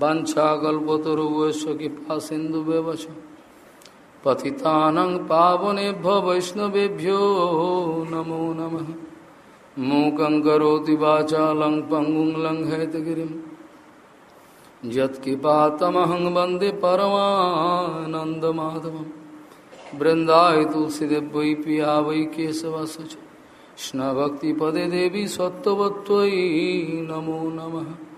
वंशाकल्पतरुवश्य कृपा सिंधु व्यवच पतितानं पावनेभ्य वैष्णवेभ्यो नमो नमः। मूकं करोति वाचालं पङ्गुं लङ्घयतगिरिं। यत्कृपातमहं वंदे परमानन्दमाधवं बृन्दाय तुलसीदेव वै पिया वै केशवस कृष्णभक्तिपदे देवी सत्त्ववत्त्वयि नमो नमः।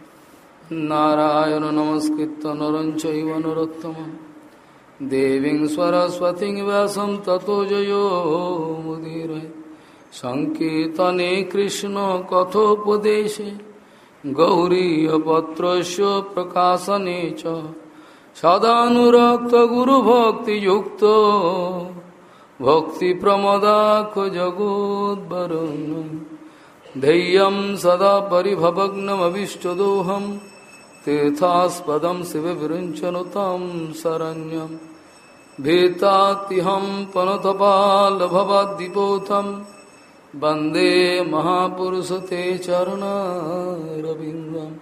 नारायण नमस्कृत नर चैव नरोत्तमं देवीं सरस्वतीं व्यासं ततो जयो मुदीरये सङ्कीर्तने कृष्णकथोपदेशे गौरीयपत्रस्य प्रकाशने च सदानुरक्तगुरुभक्तियुक्तो भक्तिप्रमदाखो जगोद्वरुन् धैर्यं सदा परिभवग्नमविष्टदोहम् तीर्थास्पदं शिवविरुञ्चनुतं शरण्यं। भीतातिहं पनतपालभवद्दिपोतं वंदे महापुरुष ते चरणरविन्दं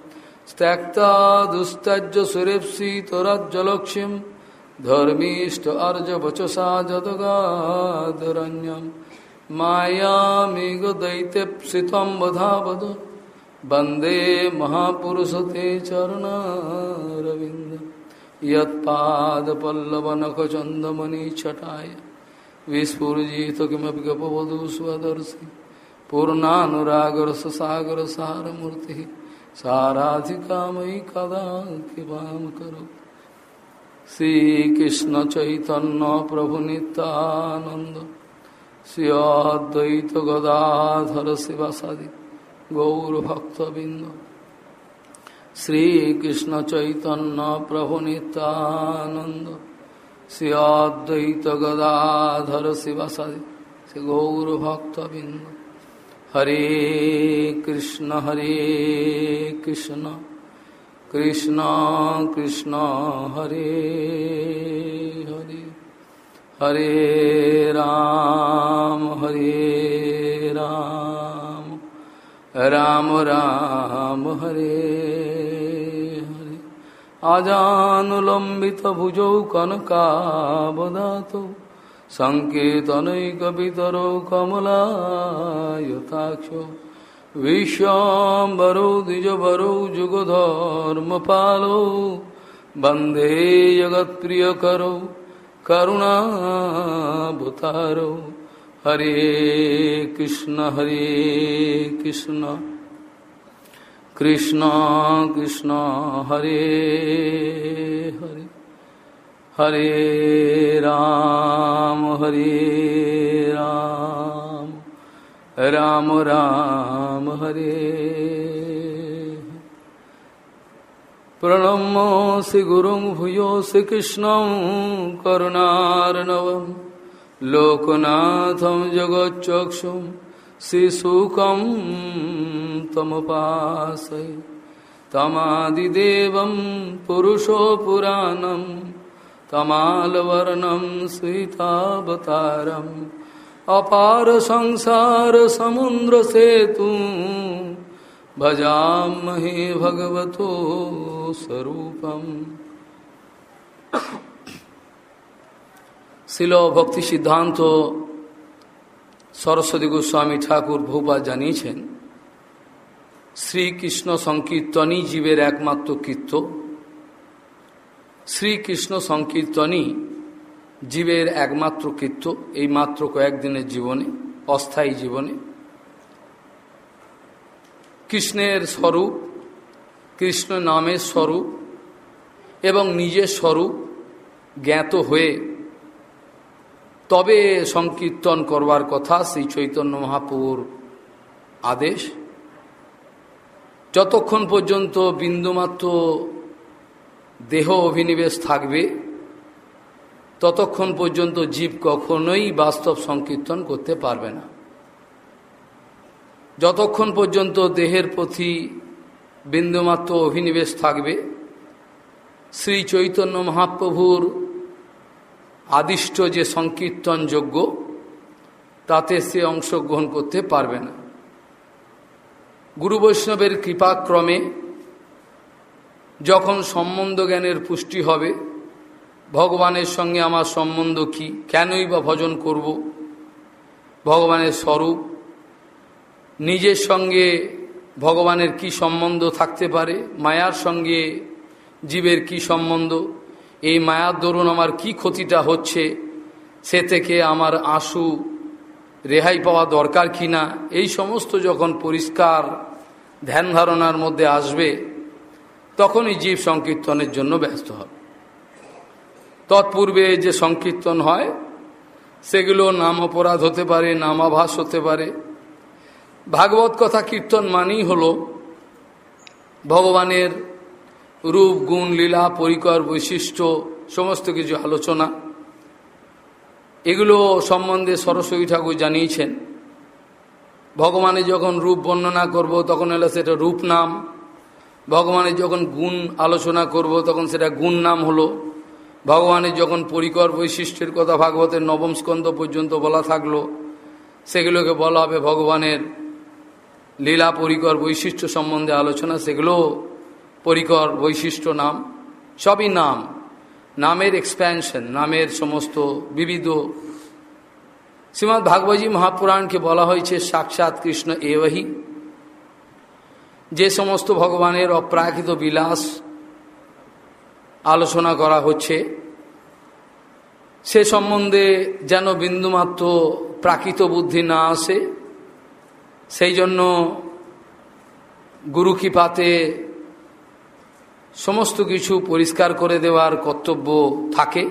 त्यक्ता दुस्तज्य सुरेप्सितराज्यलक्ष्यं धर्मीष्ट अर्जवचसा जदगादरण्यं। मायामेघदैत्यप्सितं वधावद। वंदे महापुरुष ते चरणारविन्द यत्पादपल्लवनखचन्दमणिछटाय विस्फुर्जित किमपि गपवधू स्वदर्शि। पूर्णानुरागरससागरसारमूर्तिः। साराधिकामयि कदा कृपां करो श्रीकृष्णचैतन्यप्रभुनितानन्द श्री अद्वैतगदाधर शिवसादि। গৌরভক্তবৃন্দ। শ্রীকৃষ্ণ চৈতন্য প্রভু নিতানন্দ শ্রী অদ্বৈত গদাধর শিবাসাদি শ্রী গৌরভক্তবৃন্দ। হরে কৃষ্ণ হরে কৃষ্ণ কৃষ্ণ কৃষ্ণ, হরে হরে হরে রাম হরে রাম। राम राम हरे हरे। आजानुलम्बितभुजौ कनकावदातौ सङ्केतनैकपितरौ कमलायताक्षौ। विश्वाम्बरौ द्विजवरौ जुगधर्मपालौ। वंदे जगत्प्रियकरौ करुणाभुतारौ। हरे कृष्ण हरे कृष्ण। कृष्ण कृष्ण, हरे हरे। हरे राम हरे राम। राम राम, हरे। प्रणमोऽसि गुरुं भूयोऽसि कृष्णं करुणार्णवम्। लोकनाथं जगच्चक्षुं श्रीशुकं तमुपासै तमादिदेवं पुरुषो पुराणं तमालवर्णं सीतावतारम् अपार संसारसमुद्रसेतुं भजामहे भगवतो स्वरूपम्। শিল ভক্তি সিদ্ধান্ত সরস্বতী গোস্বামী ঠাকুর ভূপা জানিয়েছেন, শ্রীকৃষ্ণ সংকীর্তনই জীবের একমাত্র কীর্ত শ্রীকৃষ্ণ সংকীর্তনই জীবের একমাত্র কীর্ত এই মাত্র কয়েকদিনের জীবনে, অস্থায়ী জীবনে। কৃষ্ণের স্বরূপ, কৃষ্ণ নামের স্বরূপ এবং নিজের স্বরূপ জ্ঞাত হয়ে তবে সংকীর্তন করবার কথা শ্রী চৈতন্য মহাপুর আদেশ। যতক্ষণ পর্যন্ত বিন্দুমাত্র দেহ অভিনিবেশ থাকবে, ততক্ষণ পর্যন্ত জীব কখনোই বাস্তব সংকীর্তন করতে পারবে না। যতক্ষণ পর্যন্ত দেহের প্রতি বিন্দুমাত্র অভিনিবেশ থাকবে, শ্রী চৈতন্য মহাপ্রভুর আদিষ্ট যে সংকীর্তন যোগ্য তাতে সে অংশগ্রহণ করতে পারবে না। গুরু বৈষ্ণবের কৃপাক্রমে যখন সম্বন্ধ জ্ঞানের পুষ্টি হবে, ভগবানের সঙ্গে আমার সম্বন্ধ কি, কেনই বা ভজন করব? ভগবানের স্বরূপ, নিজের সঙ্গে ভগবানের কি সম্বন্ধ থাকতে পারে, মায়ার সঙ্গে জীবের কি সম্বন্ধ? এই মায়ার দরুন আমার কি ক্ষতিটা হচ্ছে? সে থেকে আমার আঁসু রেহাই পাওয়া দরকার কি না এই সমস্ত যখন পরিষ্কার ধ্যান ধারণার মধ্যে আসবে, তখনই জীব সংকীর্তনের জন্য ব্যস্ত হবে। তৎপূর্বে যে সংকীর্তন হয়, সেগুলো নাম অপরাধ হতে পারে নামাভাস হতে পারে। ভাগবত কথা কীর্তন মানেই হল ভগবানের রূপ, গুণ, লীলা, পরিকর, বৈশিষ্ট্য, সমস্ত কিছু আলোচনা। এগুলো সম্বন্ধে সরস্বতী ঠাকুর জানিয়েছেন। ভগবানের যখন রূপ বর্ণনা করব, তখন এলো সেটা রূপ নাম। ভগবানের যখন গুণ আলোচনা করব, তখন সেটা গুণ নাম হলো। ভগবানের যখন পরিকর বৈশিষ্ট্যের কথা ভাগবতের নবম স্কন্ধ পর্যন্ত বলা থাকল, সেগুলোকে বলা হবে ভগবানের লীলা, পরিকর, বৈশিষ্ট্য সম্বন্ধে আলোচনা। সেগুলো পরিকর, বৈশিষ্ট্য, নাম, সবই নাম। নামের এক্সপ্যানশন নামের সমস্ত বিবিধ। শ্রীমৎ ভাগবতী মহাপুরাণকে বলা হয়েছে, সাক্ষাৎ কৃষ্ণ এওহি যে সমস্ত ভগবানের অপ্রাকৃত বিলাস আলোচনা করা হচ্ছে, সে সম্বন্ধে যেন বিন্দুমাত্র প্রাকৃত বুদ্ধি না আসে, সেই জন্য গুরু কৃপাতে সমস্ত কিছু পরিষ্কার করে দেওয়ার কর্তব্য থাকে।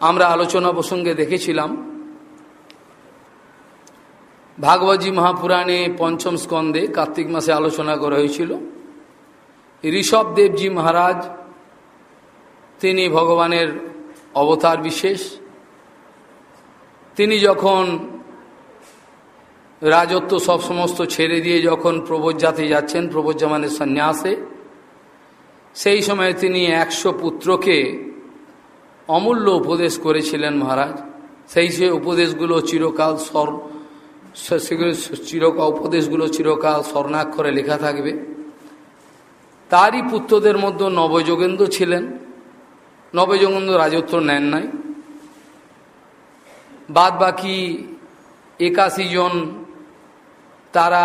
আমরা আলোচনা প্রসঙ্গে দেখেছিলাম, ভাগবতী মহাপুরাণে পঞ্চম স্কন্ধে কার্তিক মাসে আলোচনা করা হয়েছিল। ঋষভ দেবজি মহারাজ, তিনি ভগবানের অবতার বিশেষ। তিনি যখন রাজত্ব সব সমস্ত ছেড়ে দিয়ে যখন প্রবোজ্জাতে যাচ্ছেন প্রবোজ্জা মানে সন্ন্যাসে সেই সময় তিনি একশো পুত্রকে অমূল্য উপদেশ করেছিলেন মহারাজ। সেই সে উপদেশগুলো চিরকাল স্বর সেগুলো চিরকাল উপদেশগুলো চিরকাল স্বর্ণাক্ষরে লেখা থাকবে। তারই পুত্রদের মধ্যে নবযোগেন্দ্র ছিলেন। নবযোগেন্দ্র রাজত্ব নেন নাই। বাদ বাকি একাশি জন তারা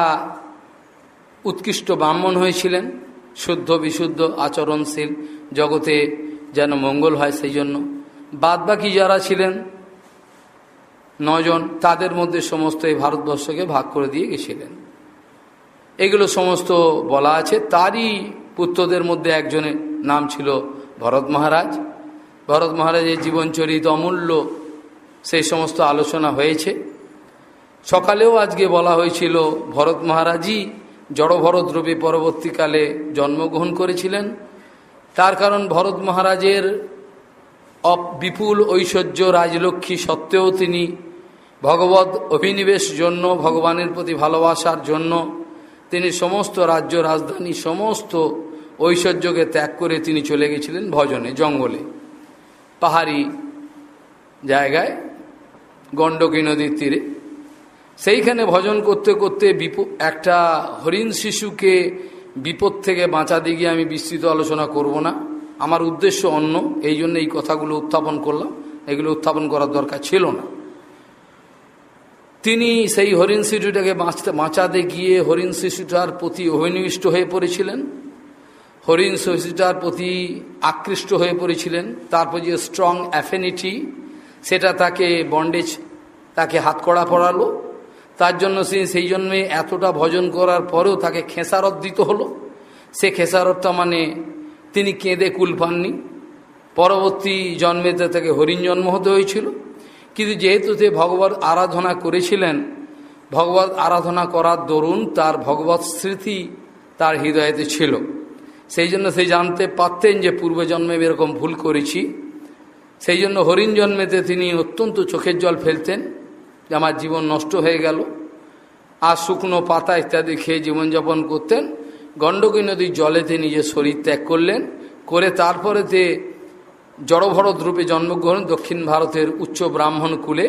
উৎকৃষ্ট ব্রাহ্মণ হয়েছিলেন। শুদ্ধ বিশুদ্ধ আচরণশীল জগতে যেন মঙ্গল হয় সেই জন্য। বাদবাকি যারা ছিলেন নজন তাদের মধ্যে সমস্ত এই ভারতবর্ষকে ভাগ করে দিয়ে গেছিলেন। এগুলো সমস্ত বলা আছে। তারই পুত্রদের মধ্যে একজনের নাম ছিল ভরত মহারাজ। ভরত মহারাজের জীবনচরিত অমূল্য সেই সমস্ত আলোচনা হয়েছে। সকালেও আজকে বলা হয়েছিল, ভরত মহারাজই জড়ভরত রূপে পরবর্তীকালে জন্মগ্রহণ করেছিলেন। তার কারণ ভরত মহারাজের বিপুল ঐশ্বর্য রাজলক্ষ্মী সত্ত্বেও তিনি ভগবত অভিনিবেশ জন্য, ভগবানের প্রতি ভালোবাসার জন্য তিনি সমস্ত রাজ্য রাজধানী সমস্ত ঐশ্বর্যকে ত্যাগ করে তিনি চলে গেছিলেন ভজনে, জঙ্গলে। পাহাড়ি জায়গায় গণ্ডকী নদীর তীরে। সেইখানে ভজন করতে করতে বিপ, একটা হরিণ শিশুকে বিপদ থেকে বাঁচাতে গিয়ে আমি বিস্তৃত আলোচনা করব না। আমার উদ্দেশ্য অন্য, এই জন্য এই কথাগুলো উত্থাপন করলাম। এগুলো উত্থাপন করার দরকার ছিল না। তিনি সেই হরিণ শিশুটাকে বাঁচতে, বাঁচাতে গিয়ে হরিণ শিশুটার প্রতি অভিনিবিষ্ট হয়ে পড়েছিলেন। হরিণ শিশুটার প্রতি আকৃষ্ট হয়ে পড়েছিলেন। তারপর যে স্ট্রং অ্যাফিনিটি সেটা তাকে বন্ডেজ তাকে হাত কড়া পড়ালো তার জন্য সে সেই জন্যে এতটা ভজন করার পরেও তাকে খেসারত দিতে হলো। সে খেসারতটা মানে তিনি কেঁদে কুল পাননি। পরবর্তী জন্মেতে তাকে হরিণ জন্ম হতে হয়েছিল। কিন্তু যেহেতু সে ভগবত আরাধনা করেছিলেন, ভগবত আরাধনা করার দরুন তার ভগবত স্মৃতি তার হৃদয়তে ছিল। সেই জন্য সে জানতে পারতেন যে পূর্বজন্মে এরকম ভুল করেছি। সেই জন্য হরিণ জন্মেতে তিনি অত্যন্ত চোখের জল ফেলতেন। আমার জীবন নষ্ট হয়ে গেল, আর শুকনো পাতা ইত্যাদি খেয়ে জীবনযাপন করতেন। গণ্ডকী নদীর জলেতে নিজের শরীর ত্যাগ করলেন, করে তারপরেতে জড়ভরত রূপে জন্মগ্রহণ দক্ষিণ ভারতের উচ্চ ব্রাহ্মণ কুলে।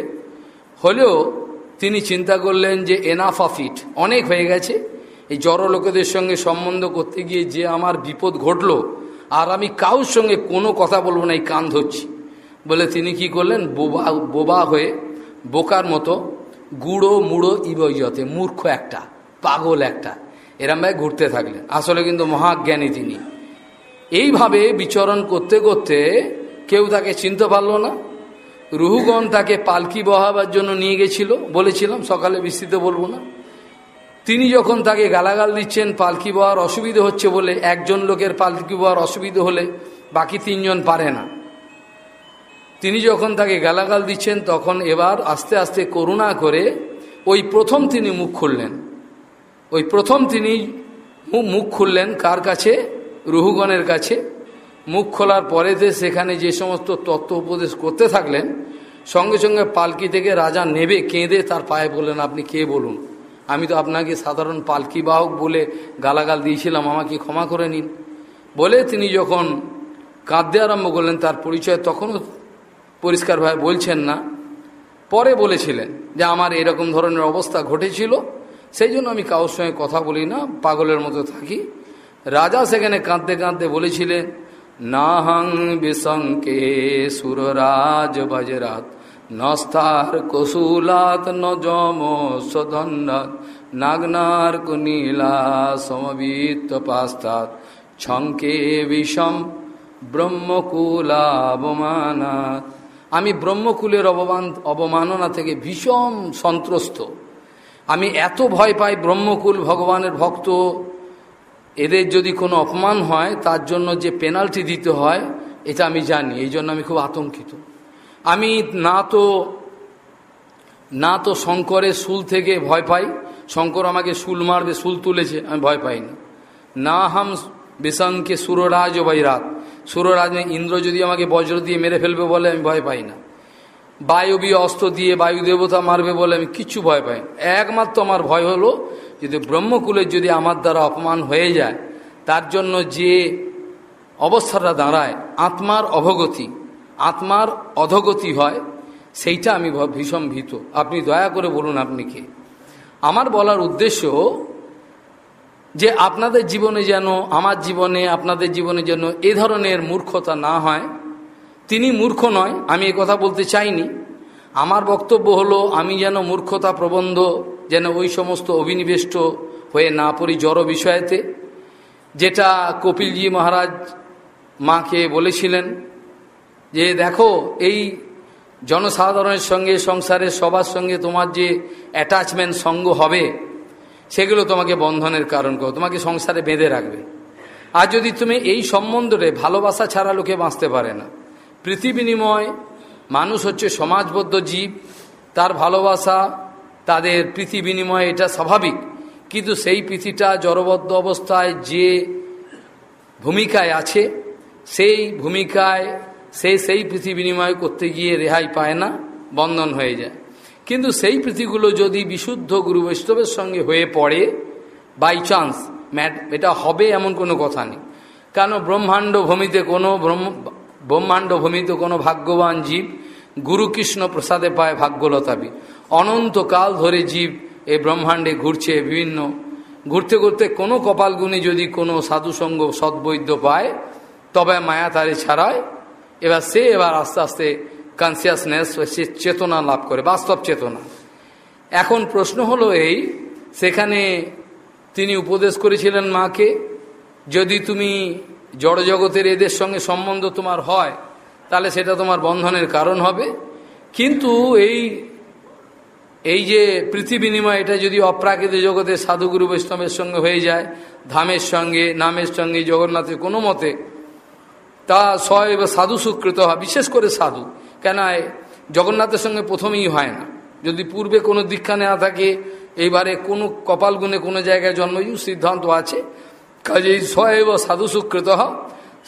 হলেও তিনি চিন্তা করলেন যে এনাফ অফ ইট অনেক হয়ে গেছে। এই জড় লোকেদের সঙ্গে সম্বন্ধ করতে গিয়ে যে আমার বিপদ ঘটলো, আর আমি কাউর সঙ্গে কোনো কথা বলব না, এই কান ধরছি। বলে তিনি কি করলেন, বোবা বোবা হয়ে বোকার মতো গুঁড়ো মুড়ো ইবইয়তে মূর্খ একটা, পাগল একটা। এরমভাবে ঘুরতে থাকলেন। আসলে কিন্তু মহাজ্ঞানী তিনি। এইভাবে বিচরণ করতে করতে কেউ তাকে চিনতে পারল না। রুহুগণ তাকে পালকি বহাবার জন্য নিয়ে গেছিল, বলেছিলাম, সকালে বিস্তৃত বলব না। তিনি যখন তাকে গালাগাল দিচ্ছেন, পালকি বহার অসুবিধে হচ্ছে বলে, একজন লোকের পালকি বহার অসুবিধে হলে বাকি তিনজন পারে না। তিনি যখন তাকে গালাগাল দিচ্ছেন, তখন এবার আস্তে আস্তে করুণা করে ওই প্রথম তিনি মুখ খুললেন। ওই প্রথম তিনি মুখ খুললেন কার কাছে? রুহুগণের কাছে। মুখ খোলার পরেতে সেখানে যে সমস্ত তত্ত্ব উপদেশ করতে থাকলেন, সঙ্গে সঙ্গে পালকি থেকে রাজা নেবে, কেঁদে তার পায়ে বললেন, আপনি কে বলুন? আমি তো আপনাকে সাধারণ পালকি বাহক বলে গালাগাল দিয়েছিলাম, আমাকে ক্ষমা করে নিন। বলে তিনি যখন কাঁদতে আরম্ভ করলেন, তার পরিচয় তখনও পরিষ্কারভাবে বলছেন না। পরে বলেছিলেন যে আমার এরকম ধরনের অবস্থা ঘটেছিল, সেই জন্য আমি কারোর সঙ্গে কথা বলি না, পাগলের মতো থাকি। রাজা সেখানে কাঁদতে কাঁদতে বলেছিলেন, নাহং বিশঙ্কে সুররাজ বজরাত নস্তার কসুলাত ন যম সদন্নাথ নাগনার কুনীলা সমবিত পাস্তাত, ছঙ্কে বিষম ব্রহ্মকুলাবমানাত। আমি ব্রহ্মকুলের অবমান অবমাননা থেকে ভীষণ সন্ত্রস্ত। আমি এত ভয় পাই ব্রহ্মকুল ভগবানের ভক্ত। এদের যদি কোনো অপমান হয়, তার জন্য যে পেনাল্টি দিতে হয়, এটা আমি জানি। এই জন্য আমি খুব আতঙ্কিত। আমি না তো না তো শঙ্করের শুল থেকে ভয় পাই। শঙ্কর আমাকে শুল মারবে, শুল তুলেছে, আমি ভয় পাই না হাম বিষঙ্কে সুররাজ বৈরাত সুররাজ ইন্দ্র যদি আমাকে বজ্র দিয়ে মেরে ফেলবে বলে আমি ভয় পাই না। বায়বীয় অস্ত্র দিয়ে বায়ু দেবতা মারবে বলে আমি কিচ্ছু ভয় পাই একমাত্র আমার ভয় হলো যদি ব্রহ্মকুলের যদি আমার দ্বারা অপমান হয়ে যায়, তার জন্য যে অবস্থাটা দাঁড়ায়, আত্মার অবগতি, আত্মার অধগতি হয়, সেইটা আমি ভীষণ ভীত। আপনি দয়া করে বলুন আপনি কে। আমার বলার উদ্দেশ্য যে আপনাদের জীবনে যেন, আমার জীবনে, আপনাদের জীবনে যেন এ ধরনের মূর্খতা না হয়। তিনি মূর্খ নয়, আমি কথা বলতে চাইনি। আমার বক্তব্য হলো, আমি যেন মূর্খতা প্রবন্ধ, যেন ওই সমস্ত অভিনিবেষ্ট হয়ে না পড়ি জড় বিষয়েতে, যেটা কপিলজি মহারাজ মাকে বলেছিলেন যে, দেখো, এই জনসাধারণের সঙ্গে, সংসারের সবার সঙ্গে তোমার যে অ্যাটাচমেন্ট সঙ্গ হবে সেগুলো তোমাকে বন্ধনের কারণ করো, তোমাকে সংসারে বেঁধে রাখবে। আর যদি তুমি এই সম্বন্ধে ভালোবাসা ছাড়া লোকে বাঁচতে পারে না, প্রীতি বিনিময়, মানুষ হচ্ছে সমাজবদ্ধ জীব, তার ভালোবাসা, তাদের প্রীতি বিনিময় এটা স্বাভাবিক, কিন্তু সেই পৃথিটা জড়বদ্ধ অবস্থায় যে ভূমিকায় আছে, সেই ভূমিকায় সে সেই পৃথি বিনিময় করতে গিয়ে রেহাই পায় না, বন্ধন হয়ে যায়। কিন্তু সেই পৃথিগুলো যদি বিশুদ্ধ গুরু বৈষ্ণবের সঙ্গে হয়ে পড়ে বাই চান্স ম্যাট, এটা হবে এমন কোনো কথা নেই। কেন ব্রহ্মাণ্ড ভূমিতে কোনো ব্রহ্ম, ব্রহ্মাণ্ড ভূমিতে কোনো ভাগ্যবান জীব গুরুকৃষ্ণ প্রসাদে পায় ভাগ্যলতাবি অনন্তকাল ধরে জীব এই ব্রহ্মাণ্ডে ঘুরছে বিভিন্ন, ঘুরতে ঘুরতে কোনো কপালগুনি যদি কোনো সাধুসঙ্গ সদ্বৈদ্য পায়, তবে মায়া তারে ছাড়ায়, এবার সে এবার আস্তে আস্তে কনসিয়াসনেস সে চেতনা লাভ করে, বাস্তব চেতনা। এখন প্রশ্ন হলো এই, সেখানে তিনি উপদেশ করেছিলেন মাকে, যদি তুমি জড়জগতের এদের সঙ্গে সম্বন্ধ তোমার হয়, তাহলে সেটা তোমার বন্ধনের কারণ হবে। কিন্তু এই এই যে পৃথিবী বিনিময়, এটা যদি অপ্রাকৃত জগতে সাধুগুরু বৈষ্ণবের সঙ্গে হয়ে যায়, ধামের সঙ্গে, নামের সঙ্গে, জগন্নাথের কোনো মতে, তা স্বয়ব সাধু সুকৃত হয়, বিশেষ করে সাধু। কেন জগন্নাথের সঙ্গে প্রথমেই হয় না। যদি পূর্বে কোনো দীক্ষা নেওয়া থাকে, এইবারে কোনো কপাল গুণে কোনো জায়গায় জন্মজু সিদ্ধান্ত আছে। কাজেই সয়েব সাধু সুকৃত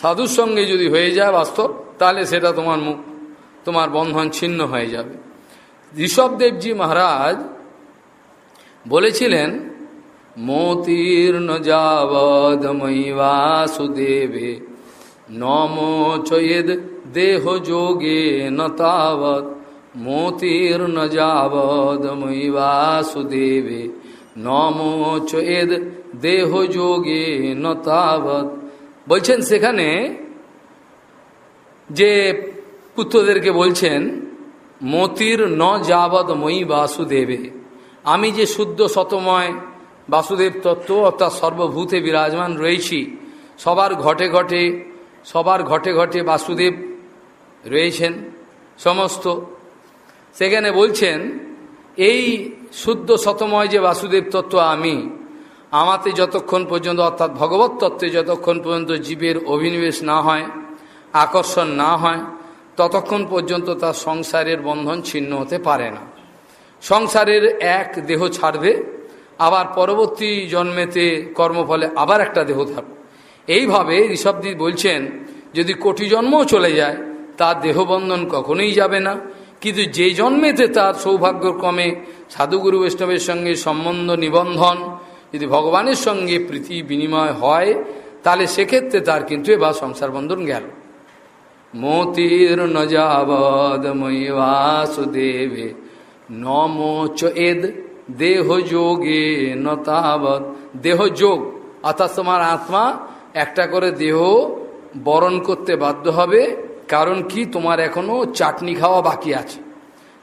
সাধুর সঙ্গে যদি হয়ে যায় বাস্তব, তাহলে সেটা তোমার মুখ, তোমার বন্ধন ছিন্ন হয়ে যাবে। ঋষভদেবজি মহারাজ বলেছিলেন মোতীর্ণ যাবদময়ী বাসুদেবে নমোচয়েদ দেহ যোগে নতাবৎ মোতীর্ণ যাবদময়ী বাসুদেবে। নমোচয়েদ দেহ যোগে নতাবৎ বলছেন সেখানে যে পুত্রদেরকে বলছেন, মতির ন যাবৎ, মই বাসুদেবে। আমি যে শুদ্ধ শতময় বাসুদেব তত্ত্ব, অর্থাৎ সর্বভূতে বিরাজমান রয়েছি, সবার ঘটে ঘটে, সবার ঘটে ঘটে বাসুদেব রয়েছেন, সমস্ত। সেখানে বলছেন, এই শুদ্ধ শতময় যে বাসুদেব তত্ত্ব আমি, আমাতে যতক্ষণ পর্যন্ত, অর্থাৎ ভগবত তত্ত্বে যতক্ষণ পর্যন্ত জীবের অভিনিবেশ না হয়, আকর্ষণ না হয়, ততক্ষণ পর্যন্ত তার সংসারের বন্ধন ছিন্ন হতে পারে না। সংসারের এক দেহ ছাড়বে, আবার পরবর্তী জন্মেতে কর্মফলে আবার একটা দেহ থাকবে। এইভাবে ঋষভদি বলছেন, যদি কোটি জন্মও চলে যায় তার দেহবন্ধন কখনোই যাবে না। কিন্তু যে জন্মেতে তার সৌভাগ্যক্রমে সাধুগুরু বৈষ্ণবের সঙ্গে সম্বন্ধ নিবন্ধন যদি ভগবানের সঙ্গে প্রীতি বিনিময় হয়, তাহলে সেক্ষেত্রে তার কিন্তু এবার সংসার বন্ধন গেল। মতির নজাবদময়ী বাসুদেবে নমোচ এদ দেহ যোগে নতাবৎ দেহ যোগ, অর্থাৎ তোমার আত্মা একটা করে দেহ বরণ করতে বাধ্য হবে কারণ কি? তোমার এখনও চাটনি খাওয়া বাকি আছে।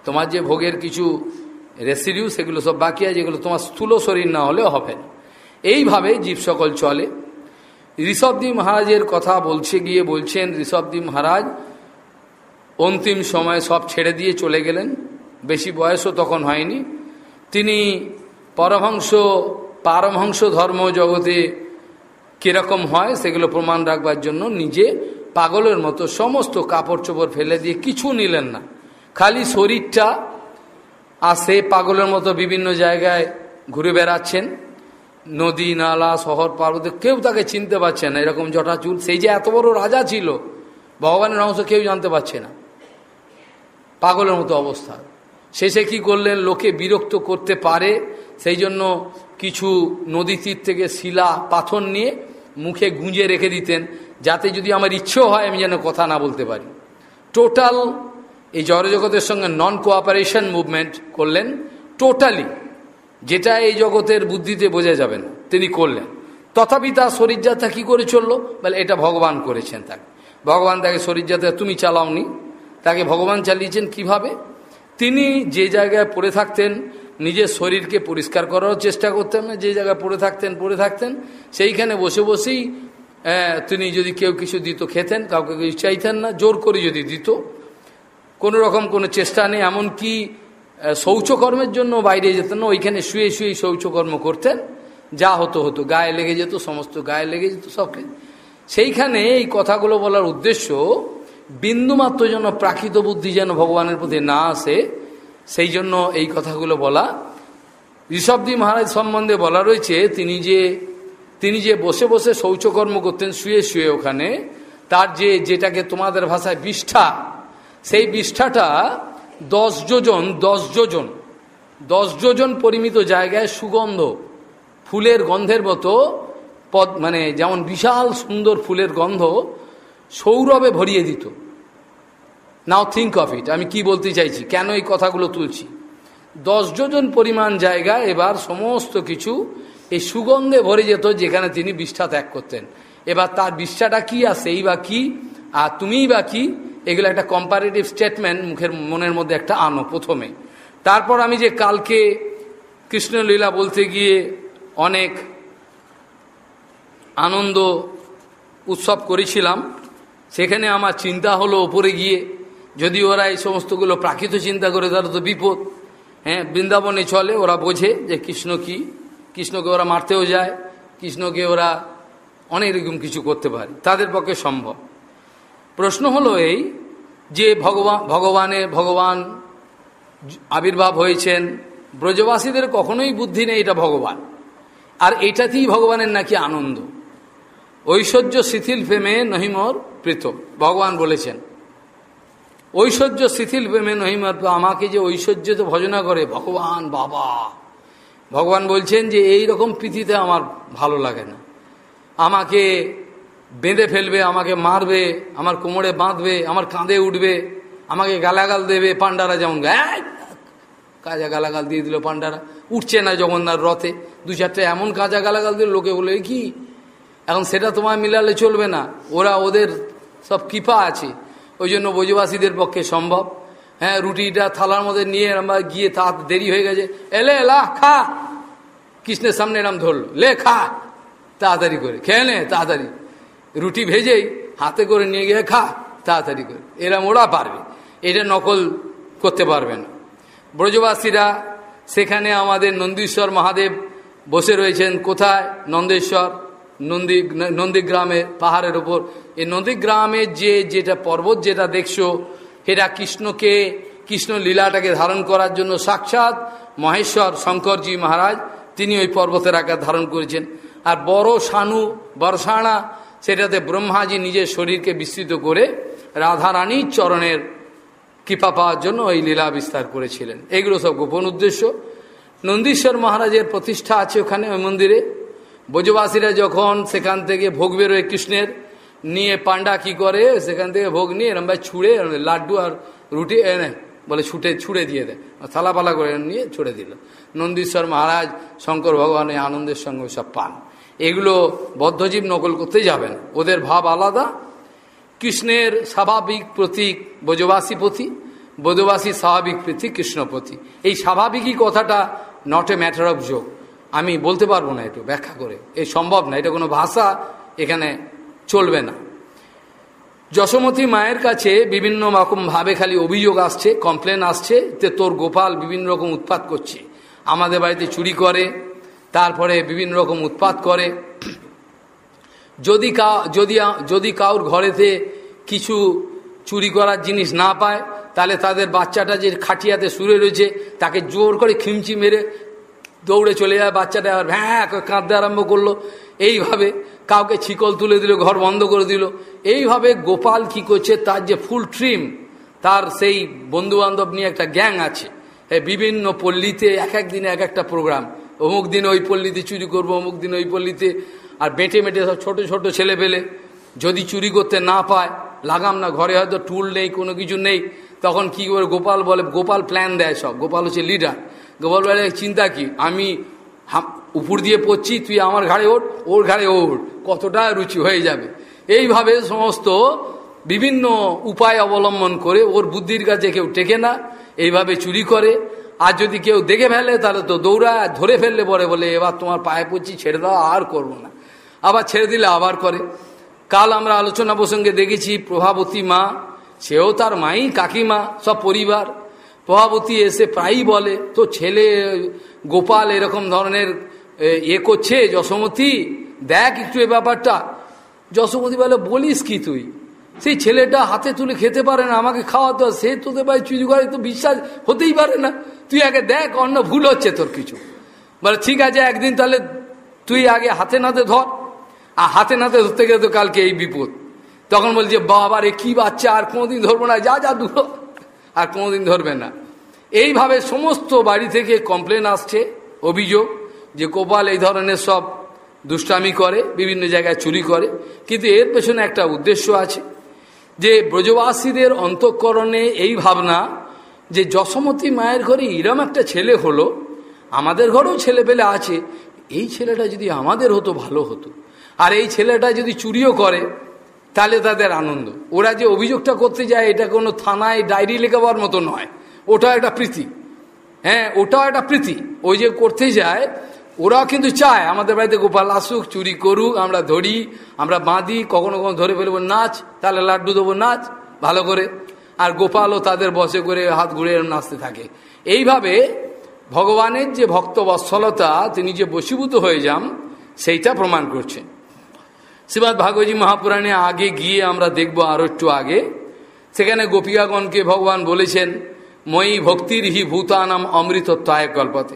তোমার যে ভোগের কিছু রেসিডিউ সেগুলো সব বাকি আছে, যেগুলো তোমার স্থূল শরীর না হলেও হবে এইভাবে জীব সকল চলে। ঋষভদি মহারাজের কথা বলছে, গিয়ে বলছেন ঋষভদি মহারাজ, অন্তিম সময় সব ছেড়ে দিয়ে চলে গেলেন। বেশি বয়সও তখন হয়নি। তিনি পরমহংস, পারমহংস ধর্ম জগতে কীরকম হয়, সেগুলো প্রমাণ রাখবার জন্য নিজে পাগলের মতো সমস্ত কাপড় চোপড় ফেলে দিয়ে কিছু নিলেন না। খালি শরীরটা আর সে পাগলের মতো বিভিন্ন জায়গায় ঘুরে বেড়াচ্ছেন। নদী, নালা, শহর পার্বত কেউ তাকে চিনতে পারছে না। এরকম জটা চুল, সেই যে এত বড় রাজা ছিল, ভগবানের অংশ কেউ জানতে পারছে না। পাগলের মতো অবস্থা। শেষে কি করলেন? লোকে বিরক্ত করতে পারে। সেই জন্য কিছু নদী তীর থেকে শিলা, পাথর নিয়ে মুখে গুঁজে রেখে দিতেন। যাতে যদি আমার ইচ্ছেও হয় আমি যেন কথা না বলতে পারি। টোটাল এই জড়জগতের সঙ্গে নন কোঅপারেশন মুভমেন্ট করলেন টোটালি যেটা এই জগতের বুদ্ধিতে বোঝা যাবে না, তিনি করলেন। তথাপি তার শরীরযাত্রা কী করে চলল? বলে, এটা ভগবান করেছেন তাকে। ভগবান তাকে শরীরযাত্রা, তুমি চালাওনি। তাকে ভগবান চালিয়েছেন কীভাবে? তিনি যে জায়গায় পড়ে থাকতেন, নিজের শরীরকে পরিষ্কার করারও চেষ্টা করতেন না। যে জায়গায় পড়ে থাকতেন পড়ে থাকতেন, সেইখানে বসে বসেই তিনি যদি কেউ কিছু দিত, খেতেন, কাউকে কিছু চাইতেন না, জোর করে যদি দিত, কোনো রকম কোনো চেষ্টা নেই, এমনকি শৌচকর্মের জন্য বাইরে যেতেন না, ওইখানে শুয়ে শুয়ে শৌচকর্ম করতেন, যা হতো হতো, গায়ে লেগে যেত, সমস্ত গায়ে লেগে যেত সবকে সেইখানে এই কথাগুলো বলার উদ্দেশ্য, বিন্দুমাত্র যেন প্রাকৃত বুদ্ধি যেন ভগবানের প্রতি না আসে, সেই জন্য এই কথাগুলো বলা। ঋষভদি মহারাজ সম্বন্ধে বলা রয়েছে, তিনি যে তিনি যে বসে বসে শৌচকর্ম করতেন, শুয়ে শুয়ে ওখানে, তার যে যেটাকে তোমাদের ভাষায় বিষ্ঠা, সেই বিষ্ঠাটা দশ যোজন দশ যোজন দশ যোজন পরিমিত জায়গায় সুগন্ধ, ফুলের গন্ধের মতো পদ মানে যেমন বিশাল সুন্দর ফুলের গন্ধ সৌরভে ভরিয়ে দিত। নাও থিঙ্ক অফ ইট আমি কি বলতে চাইছি, কেন এই কথাগুলো তুলছি? দশ যোজন পরিমাণ জায়গা এবার সমস্ত কিছু এই সুগন্ধে ভরে যেত যেখানে তিনি বিষ্ঠা ত্যাগ করতেন। এবার তার বিষ্ঠাটা কি আর সেই বা কি? আর তুমিই বা কি? এগুলো একটা কম্পারেটিভ স্টেটমেন্ট মুখের মনের মধ্যে একটা আনো প্রথমে। তারপর আমি যে কালকে কৃষ্ণলীলা বলতে গিয়ে অনেক আনন্দ উৎসব করেছিলাম, সেখানে আমার চিন্তা হলো ওপরে গিয়ে, যদি ওরা এই সমস্তগুলো প্রাকৃত চিন্তা করে, তাহলে তো বিপদ। হ্যাঁ বৃন্দাবনে চলে, ওরা বোঝে যে কৃষ্ণ কি। কৃষ্ণকে ওরা মারতেও যায়, কৃষ্ণকে ওরা অনেক রকম কিছু করতে পারে, তাদের পক্ষে সম্ভব। প্রশ্ন হলো এই যে ভগবান, ভগবানে ভগবান আবির্ভাব হয়েছেন, ব্রজবাসীদের কখনোই বুদ্ধি নেই এটা ভগবান। আর এটাতেই ভগবানের নাকি আনন্দ। ঐশ্বর্য শিথিল প্রেমে নহিমর প্রীত ভগবান বলেছেন। ঐশ্বর্য শিথিল প্রেমে নহিমর, আমাকে যে ঐশ্বর্য তো ভজনা করে, ভগবান বাবা। ভগবান বলছেন যে এই রকম প্রীতিতে আমার ভালো লাগে না। আমাকে বেঁধে ফেলবে, আমাকে মারবে, আমার কোমরে বাঁধবে, আমার কাঁধে উঠবে, আমাকে গালাগাল দেবে পান্ডারা যেমন কাজা গালাগাল দিয়ে দিল পান্ডারা উঠছে না জগন্নাথ রথে। দু চারটে এমন কাজা গালাগাল দিল, লোকে বলে কি? এখন সেটা তোমায় মিলালে চলবে না। ওরা ওদের সব কৃপা আছে। ওই জন্য বোঝবাসীদের পক্ষে সম্ভব। হ্যাঁ রুটিটা থালার মধ্যে নিয়ে আমরা গিয়ে তা দেরি হয়ে গেছে। এলে লা খা। কৃষ্ণের সামনে এরম ধরলো। লে, খা। তাড়াতাড়ি করে। খেয়ে নে, তাড়াতাড়ি। রুটি ভেজেই হাতে করে নিয়ে গিয়ে খা, তাড়াতাড়ি করে। এরম ওরা পারবে। এটা নকল করতে পারবে না। ব্রজবাসীরা সেখানে আমাদের নন্দীশ্বর মহাদেব বসে রয়েছেন। কোথায়? নন্দেশ্বর, নন্দী, নন্দীগ্রামে, পাহাড়ের ওপর এই নন্দীগ্রামের যে যেটা পর্বত যেটা দেখছ সেটা কৃষ্ণকে, কৃষ্ণ লীলাটাকে ধারণ করার জন্য সাক্ষাৎ মহেশ্বর শঙ্করজি মহারাজ, তিনি ওই পর্বতের আকার ধারণ করেছেন। আর বড় শানু বর্ষাণা সেটাতে ব্রহ্মাজি নিজের শরীরকে বিস্তৃত করে রাধারানীর চরণের কৃপা পাওয়ার জন্য ওই লীলা বিস্তার করেছিলেন। এগুলো সব গোপন উদ্দেশ্য। নন্দীশ্বর মহারাজের প্রতিষ্ঠা আছে ওখানে, ওই মন্দিরে। ব্রজবাসীরা যখন সেখান থেকে ভোগ বেরোয় কৃষ্ণের নিয়ে পান্ডা কি করে? সেখান থেকে ভোগ নিয়ে এরম ভাই ছুঁড়ে লাড্ডু আর রুটি এনে বলে ছুটে, ছুড়ে দিয়ে দেয় থালাপালা করে নিয়ে ছুড়ে দিল। নন্দীশ্বর মহারাজ, শঙ্কর ভগবানের আনন্দের সঙ্গে সব পান। এগুলো বদ্ধজীব নকল করতে যাবেন। ওদের ভাব আলাদা। কৃষ্ণের স্বাভাবিক প্রতীক ব্রজবাসী পথি বোধবাসী স্বাভাবিক প্রতীক কৃষ্ণপতি। এই স্বাভাবিকই কথাটা নট এ ম্যাটার অফ যোগ আমি বলতে পারব না একটু ব্যাখ্যা করে। এই সম্ভব না, এটা কোনো ভাষা এখানে চলবে না। যশোমতী মায়ের কাছে বিভিন্ন রকম ভাবে খালি অভিযোগ আসছে কমপ্লেন আসছে যে তোর গোপাল বিভিন্ন রকম উৎপাত করছে। আমাদের বাড়িতে চুরি করে, তারপরে বিভিন্ন রকম উৎপাত করে। যদি কা, যদি যদি কাউর ঘরেতে কিছু চুরি করার জিনিস না পায়, তাহলে তাদের বাচ্চাটা যে খাটিয়াতে সুরে রয়েছে, তাকে জোর করে খিমচি মেরে দৌড়ে চলে যায়, বাচ্চাটা আবার ভ্যাঁ, কাঁদতে আরম্ভ করল। এইভাবে কাউকে ছিকল তুলে দিল, ঘর বন্ধ করে দিল। এইভাবে গোপাল কি করছে, তার যে ফুল ট্রিম তার সেই বন্ধুবান্ধব নিয়ে একটা গ্যাং আছে। বিভিন্ন পল্লীতে এক এক দিনে এক একটা প্রোগ্রাম অমুক দিন ওই পল্লীতে চুরি করব, অমুক দিন ওই পল্লীতে। আর বেঁটে মেটে সব ছোটো ছোটো ছেলে পেলে। যদি চুরি করতে না পায়, লাগাম না, ঘরে হয়তো টুল নেই, কোনো কিছু নেই। তখন কি করে গোপাল বলে, গোপাল প্ল্যান দেয় সব। গোপাল হচ্ছে লিডার গোপাল বলে, চিন্তা কি? আমি উপর দিয়ে পড়ছি, তুই আমার ঘাড়ে ওঠ, ওর ঘাড়ে ওঠ। কতটা রুচি হয়ে যাবে। এইভাবে সমস্ত বিভিন্ন উপায় অবলম্বন করে ওর বুদ্ধির কাছে কেউ টেকে না, এইভাবে চুরি করে। আর যদি কেউ দেখে ফেলে, তাহলে তো দৌড়া ধরে ফেললে পরে বলে, এবার তোমার পায়ে পড়ছি, ছেড়ে দাও, আর করব না। আবার ছেড়ে দিলে আবার করে। কাল আমরা আলোচনা প্রসঙ্গে দেখেছি, প্রভাবতী মা, সেও তার মাই, কাকিমা, সব পরিবার। প্রভাবতী এসে প্রায়ই বলে তো ছেলে গোপাল এরকম ধরনের এ করছে যশোমতী। দেখ একটু এ ব্যাপারটা। যশোমতী বলে, বলিস কি তুই? সেই ছেলেটা হাতে তুলে খেতে পারে না, আমাকে খাওয়া খাওয়াতে সে তোদের ভাই চুরি করে তো বিশ্বাস হতেই পারে না। তুই আগে দেখ, অন্য ভুল হচ্ছে তোর কিছু। বলে, ঠিক আছে, একদিন তাহলে তুই আগে হাতে নাতে ধর। আর হাতে নাতে ধরতে গেলে তো কালকে এই বিপদ। তখন বলছে বাবা রে, কি বাচ্চা, আর কোনোদিন ধরবো না। যা যা দূর আর কোনোদিন ধরবে না। এইভাবে সমস্ত বাড়ি থেকে কমপ্লেন আসছে, অভিযোগ। যে গোপাল এই ধরনের সব দুষ্টামি করে, বিভিন্ন জায়গায় চুরি করে, কিন্তু এর পেছনে একটা উদ্দেশ্য আছে যে ব্রজবাসীদের অন্তঃকরণে এই ভাবনা যে যশমতী মায়ের ঘরে ইরম একটা ছেলে হলো, আমাদের ঘরেও ছেলে পেলে আছে, এই ছেলেটা যদি আমাদের হতো, ভালো হতো। আর এই ছেলেটা যদি চুরিও করে, তাহলে তাদের আনন্দ। ওরা যে অভিযোগটা করতে যায়, এটা কোনো থানায় ডায়েরি লেখাবার মতো নয়। ওটা একটা প্রীতি। হ্যাঁ ওটাও একটা প্রীতি। ওই যে করতে যায় ওরাও কিন্তু চায়, আমাদের বাড়িতে গোপাল আসুক, চুরি করুক, আমরা ধরি, আমরা বাঁধি, কখনো কখনো ধরে ফেলব নাচ, তাহলে লাড্ডু দেবো নাচ, ভালো করে। আর গোপালও তাদের বসে করে হাত ঘুরে নাচতে থাকে। এইভাবে ভগবানের যে ভক্ত বৎসলতা তিনি যে বশীভূত হয়ে যান, সেইটা প্রমাণ করছে। শ্রীবাদ ভাগবতী মহাপুরাণে আগে গিয়ে আমরা দেখব আরও একটু আগে। সেখানে গোপিকাগণকে ভগবান বলেছেন মই ভক্তির হি ভূতানাম অমৃতত্বায় কল্পতে।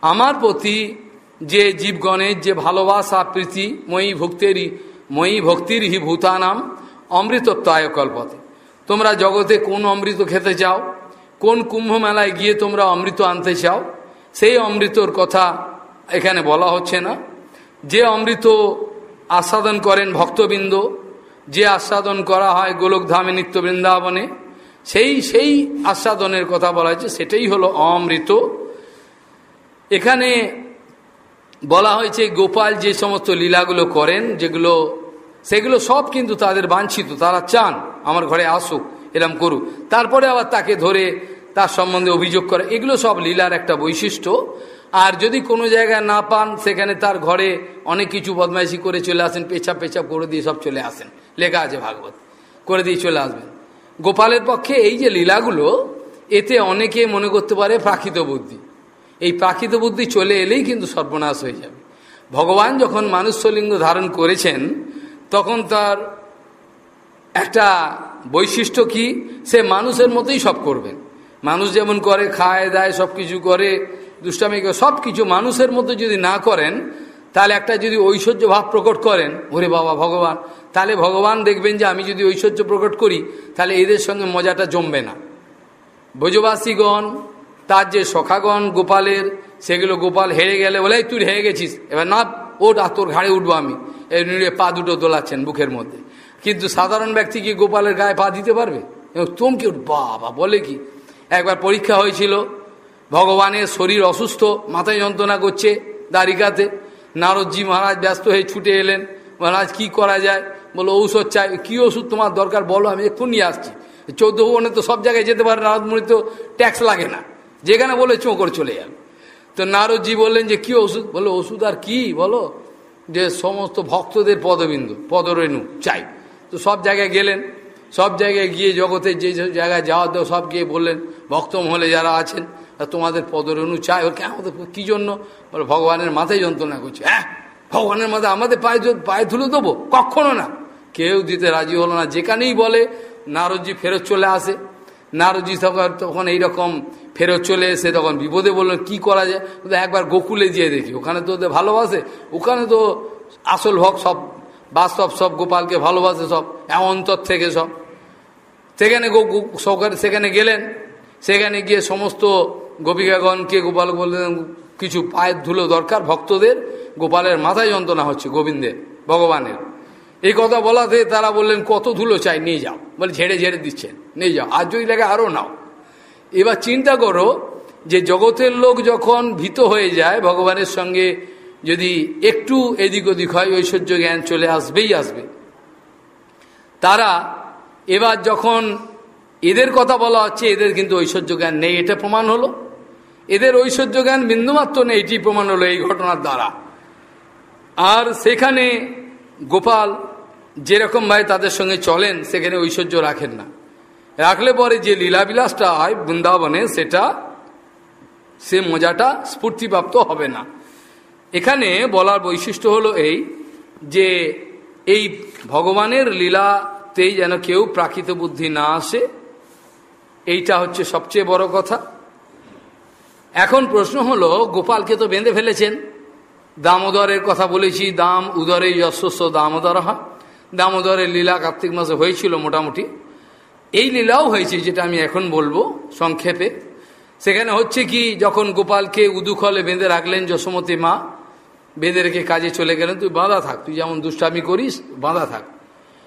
আমার প্রতি যে জীবগণের যে ভালোবাসা প্রীতি মই ভক্তেরই মই ভক্তির হি ভূতানাম অমৃতত্বায় কল্পতে। তোমরা জগতে কোন অমৃত খেতে চাও? কোন কুম্ভ মেলায় গিয়ে তোমরা অমৃত আনতে চাও? সেই অমৃতর কথা এখানে বলা হচ্ছে না। যে অমৃত আস্বাদন করেন ভক্তবৃন্দ, যে আস্বাদন করা হয় গোলকধামে নিত্য বৃন্দাবনে, সেই সেই আস্বাদনের কথা বলা হয়েছে, সেটাই হলো অমৃত। এখানে বলা হয়েছে, গোপাল যে সমস্ত লীলাগুলো করেন, যেগুলো, সেগুলো সব কিন্তু তাদের বাঞ্ছিত, তারা চান, আমার ঘরে আসুক, এরম করুক। তারপরে আবার তাকে ধরে তার সম্বন্ধে অভিযোগ করে, এগুলো সব লীলার একটা বৈশিষ্ট্য। আর যদি কোনো জায়গায় না পান, সেখানে তার ঘরে অনেক কিছু বদমাইশি করে চলে আসেন পেছাপ পেছাপ করে দিয়ে সব চলে আসেন। লেখা আছে ভাগবত। করে দিয়ে চলে আসবেন। গোপালের পক্ষে এই যে লীলাগুলো, এতে অনেকে মনে করতে পারে প্রাকৃত বুদ্ধি। এই প্রাকৃত বুদ্ধি চলে এলেই কিন্তু সর্বনাশ হয়ে যাবে। ভগবান যখন মানুষ মানুষ্যলিঙ্গ ধারণ করেছেন, তখন তার একটা বৈশিষ্ট্য কি? সে মানুষের মতোই সব করবেন। মানুষ যেমন করে, খায়, দায় সব কিছু করে, দুষ্টামি সব কিছু মানুষের মতো যদি না করেন, তাহলে একটা যদি ঐশ্বর্য ভাব প্রকট করেন, ওরে বাবা ভগবান, তাহলে ভগবান দেখবেন যে আমি যদি ঐশ্বর্য প্রকট করি, তাহলে এদের সঙ্গে মজাটা জমবে না। ব্রজবাসীগণ তার যে সখাগণ গোপালের, সেগুলো গোপাল হেরে গেলে বলে তুই হেরে গেছিস। এবার না ওট তোর ঘাড়ে উঠবো আমি। এই নিয়ে পা দুটো দোলাচ্ছেন বুকের মধ্যে। কিন্তু সাধারণ ব্যক্তি কি গোপালের গায়ে পা দিতে পারবে? এবং তোমকে বাবা, বলে কি? একবার পরীক্ষা হয়েছিল, ভগবানের শরীর অসুস্থ, মাথায় যন্ত্রণা করছে দ্বারিকাতে। নারদজি মহারাজ ব্যস্ত হয়ে ছুটে এলেন। মহারাজ, কি করা যায়? বলো ঔষধ চাই। কি ওষুধ তোমার দরকার? বলো, আমি এক্ষুনি আসছি। চৌদ্দ ভবনে তো সব জায়গায় যেতে পারে নারদমণি তো ট্যাক্স লাগে না। যেখানে বলে চোঁ করে চলে যাবে তো নারদজি বললেন যে, কি ওষুধ? বলো ওষুধ আর কি? বলো, যে সমস্ত ভক্তদের পদবিন্দু, পদরেণু, চাই। তো সব জায়গায় গেলেন। সব জায়গায় গিয়ে জগতে যে জায়গায় যাওয়া দেওয়া সব গিয়ে বললেন, ভক্ত মহলে যারা আছেন তোমাদের পদরেণু চাই। ওর কেন? কি জন্য? বলে ভগবানের মাথায় যন্ত্রণা করছে। হ্যাঁ ভগবানের মাথায় আমাদের পায়ে পায়ে ধুলে দেবো, কখনো না। কেউ দিতে রাজি হলো না। যেখানেই বলে, নারদজি ফেরত চলে আসে। নারদজি তখন তখন এইরকম ফেরত চলে এসে তখন বিপদে বললেন কি করা যায়? একবার গোকুলে দিয়ে দেখি, ওখানে তো ওদের ভালোবাসে, ওখানে তো আসল ভক সব, বাস্তব সব, গোপালকে ভালোবাসে সব অন্তর থেকে সব। সেখানে সেখানে গেলেন, সেখানে গিয়ে সমস্ত গোপিকাগণকে গোপাল বললেন, কিছু পায়ের ধুলো দরকার ভক্তদের, গোপালের মাথায় যন্ত্রণা হচ্ছে গোবিন্দের, ভগবানের। এই কথা বলাতে তারা বললেন, কত ধুলো চাই, নিয়ে যাও। বলে, ঝেড়ে ঝেড়ে দিচ্ছেন, নিয়ে যাও, আর যদি লাগে আরও নাও। এবার চিন্তা করো যে জগতের লোক যখন ভীত হয়ে যায়, ভগবানের সঙ্গে যদি একটু এদিক ওদিক হয়, ঐশ্বর্য জ্ঞান চলে আসবেই আসবে। তারা এবার যখন এদের কথা বলা হচ্ছে, এদের কিন্তু ঐশ্বর্য জ্ঞান নেই, এটা প্রমাণ হলো। এদের ঐশ্বর্য জ্ঞান বিন্দুমাত্র নেই, এটি প্রমাণ হলো এই ঘটনার দ্বারা। আর সেখানে গোপাল যেরকম ভাই তাদের সঙ্গে চলেন, সেখানে ঐশ্বর্য রাখেন না। রাখলে পরে যে লীলাবিলাসটা হয় বৃন্দাবনে, সেটা, সে মজাটা স্ফূর্তিপ্রাপ্ত হবে না। এখানে বলার বৈশিষ্ট্য হলো এই যে, এই ভগবানের লীলাতেই যেন কেউ প্রাকৃত বুদ্ধি না আসে, এইটা হচ্ছে সবচেয়ে বড় কথা। এখন প্রশ্ন হলো, গোপালকে তো বেঁধে ফেলেছেন। দামোদরের কথা বলেছি, দাম উদরে যশস্ব দামোদর। হা দামোদরের লীলা কার্তিক মাসে হয়েছিল মোটামুটি। এই লীলাও হয়েছে যেটা আমি এখন বলব সংক্ষেপে। সেখানে হচ্ছে কি, যখন গোপালকে উদুখলে বেঁধে রাখলেন যশোমতী মা, বেঁধে রেখে কাজে চলে গেলেন, তুই বাঁধা থাক, তুই যেমন দুষ্টামি করিস, বাঁধা থাক।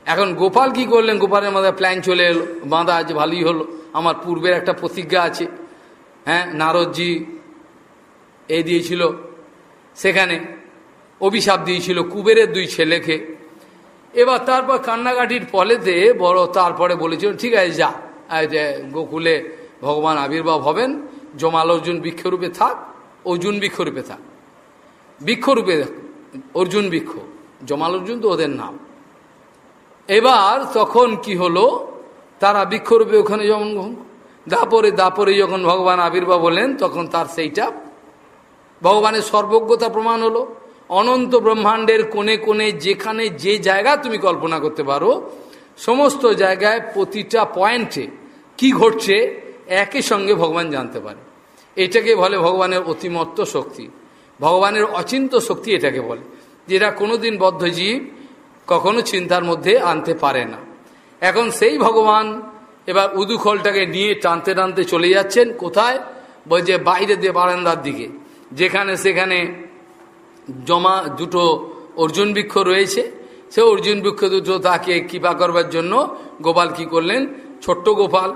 এখন গোপাল কি করলেন? গোপালের মধ্যে প্ল্যান চলে এলো, বাঁধা আছে ভালোই হলো, আমার পূর্বের একটা প্রতিজ্ঞা আছে। হ্যাঁ নারদজি এই দিয়েছিল, সেখানে অভিশাপ দিয়েছিল কুবেরের দুই ছেলেকে। এবার তারপর কান্নাকাটির ফলেতে বড় তারপরে বলেছিল, ঠিক আছে, যা। গোকুলে ভগবান আবির্ভাব হবেন জমাল অর্জুন বৃক্ষরূপে থাক, অর্জুন বৃক্ষরূপে থাক। বৃক্ষরূপে অর্জুন বৃক্ষ জমাল অর্জুন তো ওদের নাম। এবার তখন কি হলো? তারা বৃক্ষরূপে ওখানে যেমন দাপরে দাপরে যখন ভগবান আবির্ভাব হলেন, তখন তার সেইটা, ভগবানের সর্বজ্ঞতা প্রমাণ হলো। অনন্ত ব্রহ্মাণ্ডের কোণে কোণে যেখানে যে জায়গা তুমি কল্পনা করতে পারো, সমস্ত জায়গায় প্রতিটা পয়েন্টে কি ঘটছে একই সঙ্গে ভগবান জানতে পারে। এটাকে বলে ভগবানের অতিমত্ত শক্তি। ভগবানের অচিন্ত শক্তি এটাকে বলে, যেটা কোনোদিন বদ্ধজীব কখনো চিন্তার মধ্যে আনতে পারে না। এখন সেই ভগবান এবার উদুখলটাকে নিয়ে টানতে টানতে চলে যাচ্ছেন কোথায়? বলছে, বাইরে দিয়ে বারান্দার দিকে। যেখানে সেখানে জমা দুটো অর্জুন বৃক্ষ রয়েছে। সে অর্জুন বৃক্ষ দুটো তাকে কৃপা করবার জন্য গোপাল কি করলেন? ছোট্ট গোপাল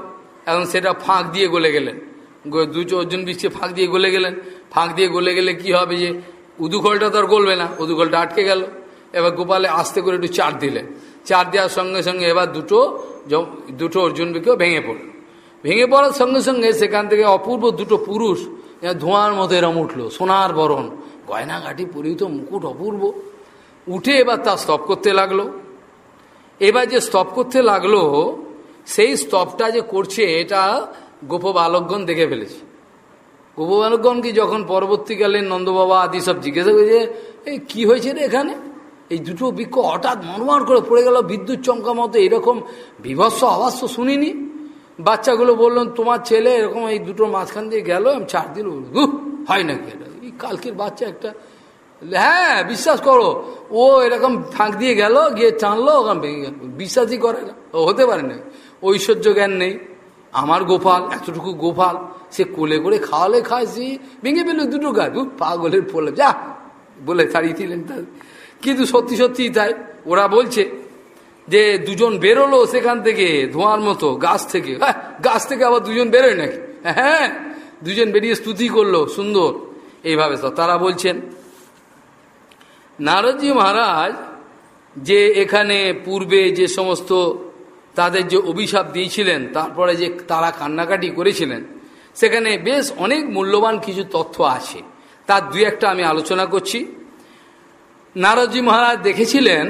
এখন সেটা ফাঁক দিয়ে গলে গেলেন। দুটো অর্জুন বৃক্ষে ফাঁক দিয়ে গলে গেলেন। ফাঁক দিয়ে গলে গেলে কি হবে যে, উদুখলটা তো আর গলবে না, উদুখলটা আটকে গেল। এবার গোপালে আস্তে করে একটু চার দিলেন। চার দেওয়ার সঙ্গে সঙ্গে এবার দুটো দুটো অর্জুন বৃক্ষ ভেঙে পড়ল। ভেঙে পড়ার সঙ্গে সঙ্গে সেখান থেকে অপূর্ব দুটো পুরুষ ধোঁয়ার মতো এরম উঠল, সোনার বরণ। গয়নাঘাটি পরিহিত মুকুট অপূর্ব। উঠে এবার তা স্তব করতে লাগল। এবার যে স্তব করতে লাগল, সেই স্তবটা যে করছে, এটা গোপ বালকগণ দেখে ফেলেছে। গোপ বালকগণ কি যখন পরবর্তীকালে নন্দবাবা আদি সব জিজ্ঞাসা করেছে এই কি হয়েছে রে এখানে? এই দুটো বৃক্ষ হঠাৎ মনমার করে পড়ে গেল, বিদ্যুৎ চমকা মতো, এরকম বিভৎস আওয়াজ তো শুনিনি। বাচ্চাগুলো বললেন, তোমার ছেলে এরকম এই দুটো মাঝখান দিয়ে গেল, আমি চার দিন হয় নাকি এটা? কালকের বাচ্চা একটা। হ্যাঁ বিশ্বাস করো, ও এরকম ফাঁক দিয়ে গেল, গিয়ে টানলো, ওখান ভেঙে গেল বিশ্বাসই করে না। ও হতে পারে না। ঐশ্বর্য জ্ঞান নেই। আমার গোপাল, এতটুকু গোপাল, সে কোলে করে খাওয়ালে খাইছি ভেঙে পেল দুটো গাছ। পাগলের পড়লে যা, বলে তাড়িয়ে দিলেন কিন্তু সত্যি সত্যি তাই। ওরা বলছে যে, দুজন বেরোলো সেখান থেকে, ধোঁয়ার মতো, গাছ থেকে। হ্যাঁ গাছ থেকে আবার দুজন বেরোয় নাকি? হ্যাঁ দুজন বেরিয়ে স্তুতি করল, সুন্দর। এইভাবে তারা বলছেন, নারদজি মহারাজ যে এখানে পূর্বে যে সমস্ত তাদের যে অভিশাপ দিয়েছিলেন, তারপরে যে তারা কান্নাকাটি করেছিলেন, সেখানে বেশ অনেক মূল্যবান কিছু তথ্য আছে। তার দুই একটা আমি আলোচনা করছি। নারদজি মহারাজ দেখেছিলেন,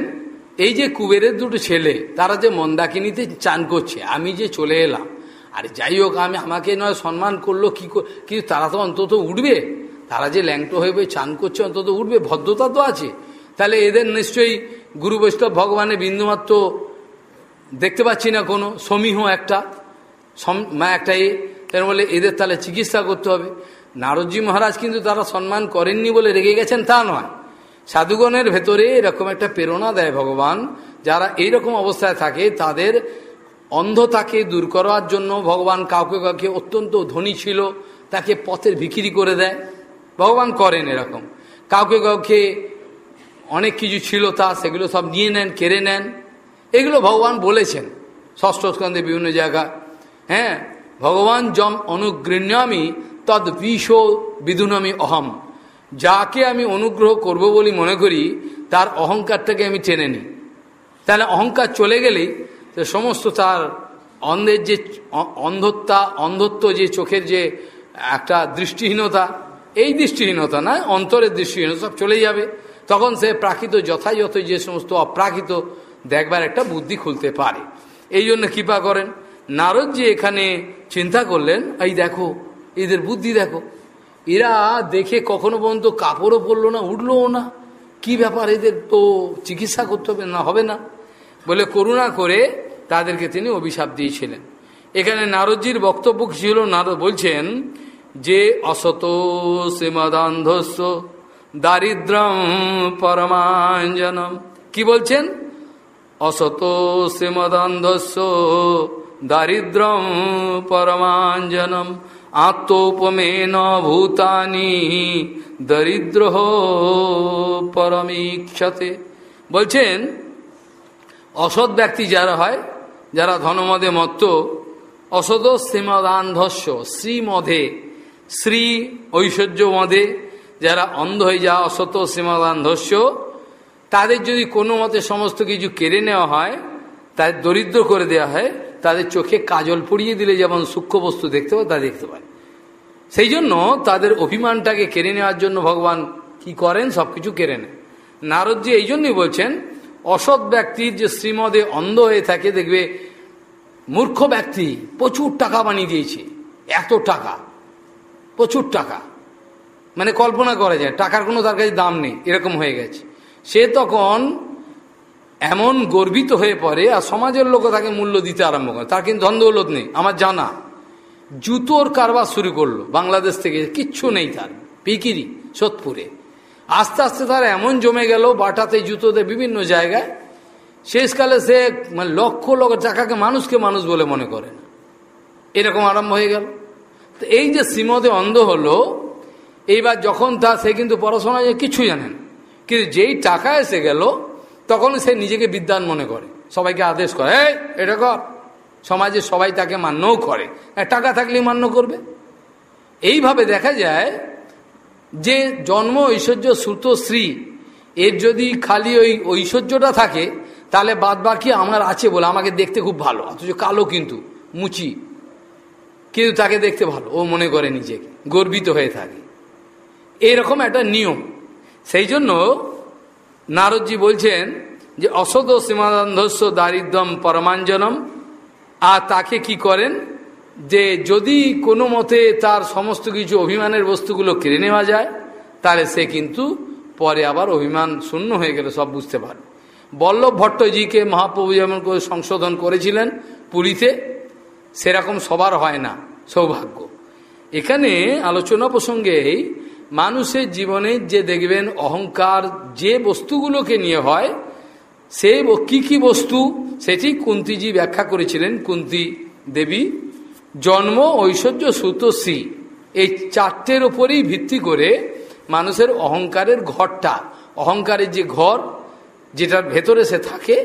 এই যে কুবেরের দুটো ছেলে, তারা যে মন্দাকিনীতে চান করছে, আমি যে চলে এলাম, আর যাই হোক, আমি, আমাকে নয়, সম্মান করল, কি কিন্তু তারা তো অন্তত উঠবে? তারা যে ল্যাংটো হয়ে চান করছে, অন্তত উঠবে, ভদ্রতা তো আছে। তাহলে এদের নিশ্চয়ই গুরু বৈষ্ণব ভগবানের বিন্দুমাত্র দেখতে পাচ্ছি না কোনো, সমীহ একটা। মা একটা এ, তার বলে এদের তাহলে চিকিৎসা করতে হবে। নারদজি মহারাজ কিন্তু তারা সম্মান করেননি বলে রেগে গেছেন তা নয়। সাধুগণের ভেতরে এরকম একটা প্রেরণা দেয় ভগবান, যারা এইরকম অবস্থায় থাকে, তাদের অন্ধতাকে দূর করার জন্য ভগবান কাউকে কাউকে অত্যন্ত ধনী ছিল, তাকে পথের বিক্রি করে দেয়। ভগবান করেন এরকম। কাউকে কাউকে অনেক কিছু ছিল তা সেগুলো সব নিয়ে নেন, কেড়ে নেন। এগুলো ভগবান বলেছেন। ষষ্ঠ স্কন্ধে বিভিন্ন জায়গা। হ্যাঁ ভগবান জম অনুগৃণ্যামি তদ বিষ বিদুনমি অহম। যাকে আমি অনুগ্রহ করব বলে মনে করি, তার অহংকারটাকে আমি টেনে নিই। তাহলে অহংকার চলে গেলেই সমস্ত তার অন্ধের যে অন্ধত্বা অন্ধত্ব যে চোখের যে একটা দৃষ্টিহীনতা এই দৃষ্টিহীনতা না অন্তরের দৃষ্টিহীনতা, সব চলে যাবে। তখন সে প্রাকৃত যথাযথ যে সমস্ত অপ্রাকৃত দেখবার একটা বুদ্ধি খুলতে পারে। এই জন্য কৃপা করেন। নারদ যে এখানে চিন্তা করলেন, এই দেখো, এদের বুদ্ধি দেখো। এরা দেখে কখনো পর্যন্ত কাপড়ও পরলো না, উঠলোও না। কি ব্যাপার এদের তো চিকিৎসা করতে হবে না হবে না? বলে করুণা করে তাদেরকে তিনি অভিশাপ দিয়েছিলেন। এখানে নারদজির বক্তব্য ছিল? নারদ বলছেন যে অসত শ্রীমদান্ধস্য দারিদ্রম পরমাঞ্জনম। কি বলছেন? অসত শ্রীমদান্ধস্য দারিদ্রম পরমাঞ্জনম। আত্মোপমেন ভূতানি দরিদ্র পরমীক্ষতে। বলছেন, অসৎ ব্যক্তি যারা হয়, যারা ধনমদে মত্ত অসদ শ্রীমদান্ধস্য শ্রীমধে শ্রী ঐশ্বর্য মদে যারা অন্ধ হয়ে যাওয়া অসত শ্রীমদান্ধস্য তাদের যদি কোনো মতে সমস্ত কিছু কেড়ে নেওয়া হয়, তাদের দরিদ্র করে দেওয়া হয়, তাদের চোখে কাজল পড়িয়ে দিলে যেমন সূক্ষ্ম বস্তু দেখতে পায়, তা দেখতে পায়। সেই জন্য তাদের অভিমানটাকে কেড়ে নেওয়ার জন্য ভগবান কি করেন? সব কিছু কেড়ে নেন। নারদজি এই জন্যই বলছেন, অসৎ ব্যক্তির যে শ্রীমদে অন্ধ হয়ে থাকে, দেখবে মূর্খ ব্যক্তি প্রচুর টাকা বানিয়ে দিয়েছে, এত টাকা। প্রচুর টাকা। মানে কল্পনা করা যায়, টাকার কোনো তার কাছে দাম নেই, এরকম হয়ে গেছে। সে তখন এমন গর্বিত হয়ে পড়ে, আর সমাজের লোক তাকে মূল্য দিতে আরম্ভ করে। তার কিন্তু দ্বন্দ্বলত নেই, আমার জানা। জুতোর কারবার শুরু করল, বাংলাদেশ থেকে, কিচ্ছু নেই তার পিকিরি সোদপুরে। আস্তে আস্তে তার এমন জমে গেল, বাটাতে, জুতোতে, বিভিন্ন জায়গায়। শেষকালে সে মানে লক্ষ লক্ষ টাকাকে মানুষকে মানুষ বলে মনে করে না। এরকম আরম্ভ হয়ে গেল। তো এই যে শ্রীমদে অন্ধ হলো, এইবার যখন তা সে কিন্তু পড়াশোনা কিছু জানেন কিন্তু যেই টাকা এসে গেল, তখন সে নিজেকে বিদ্যান মনে করে। সবাইকে আদেশ করে, এই, এটা কর। সমাজে সবাই তাকে মান্যও করে। টাকা থাকলেই মান্য করবে। এইভাবে দেখা যায় যে জন্ম ঐশ্বর্য শ্রুত শ্রী, এর যদি খালি ওই ঐশ্বর্যটা থাকে, তাহলে বাদ বাকি আমার আছে বলে আমাকে দেখতে খুব ভালো। অথচ কালো কিন্তু, মুচি। কিন্তু তাকে দেখতে ভালো, ও মনে করে নিজেকে, গর্বিত হয়ে থাকে। এরকম একটা নিয়ম। সেই জন্য নারদজি বলছেন যে, অসদ সীমান্ধস্য দারিদ্রম পরমাঞ্জনম, আর তাকে কি করেন? যে, যদি কোনো মতে তার সমস্ত কিছু অভিমানের বস্তুগুলো কেড়ে নেওয়া যায়, তাহলে সে কিন্তু পরে আবার অভিমান শূন্য হয়ে গেলে, সব বুঝতে পারে বল্লভ ভট্টজিকে মহাপ্রভু যেমন করে সংশোধন করেছিলেন পুরীতে সেরকম সবার হয় না, সৌভাগ্য। এখানে আলোচনা প্রসঙ্গে মানুষের জীবনে যে দেখবেন অহংকার যে বস্তুগুলোকে নিয়ে হয়, সে কি কি বস্তু, সেটি কুন্তিজি ব্যাখ্যা করেছিলেন, কুন্তি দেবী। জন্ম ঐশ্বর্য সুতশ্রী এই চারটের ওপরেই ভিত্তি করে মানুষের অহংকারের ঘরটা, অহংকারের যে ঘর যেটার ভেতরে সে থাকে,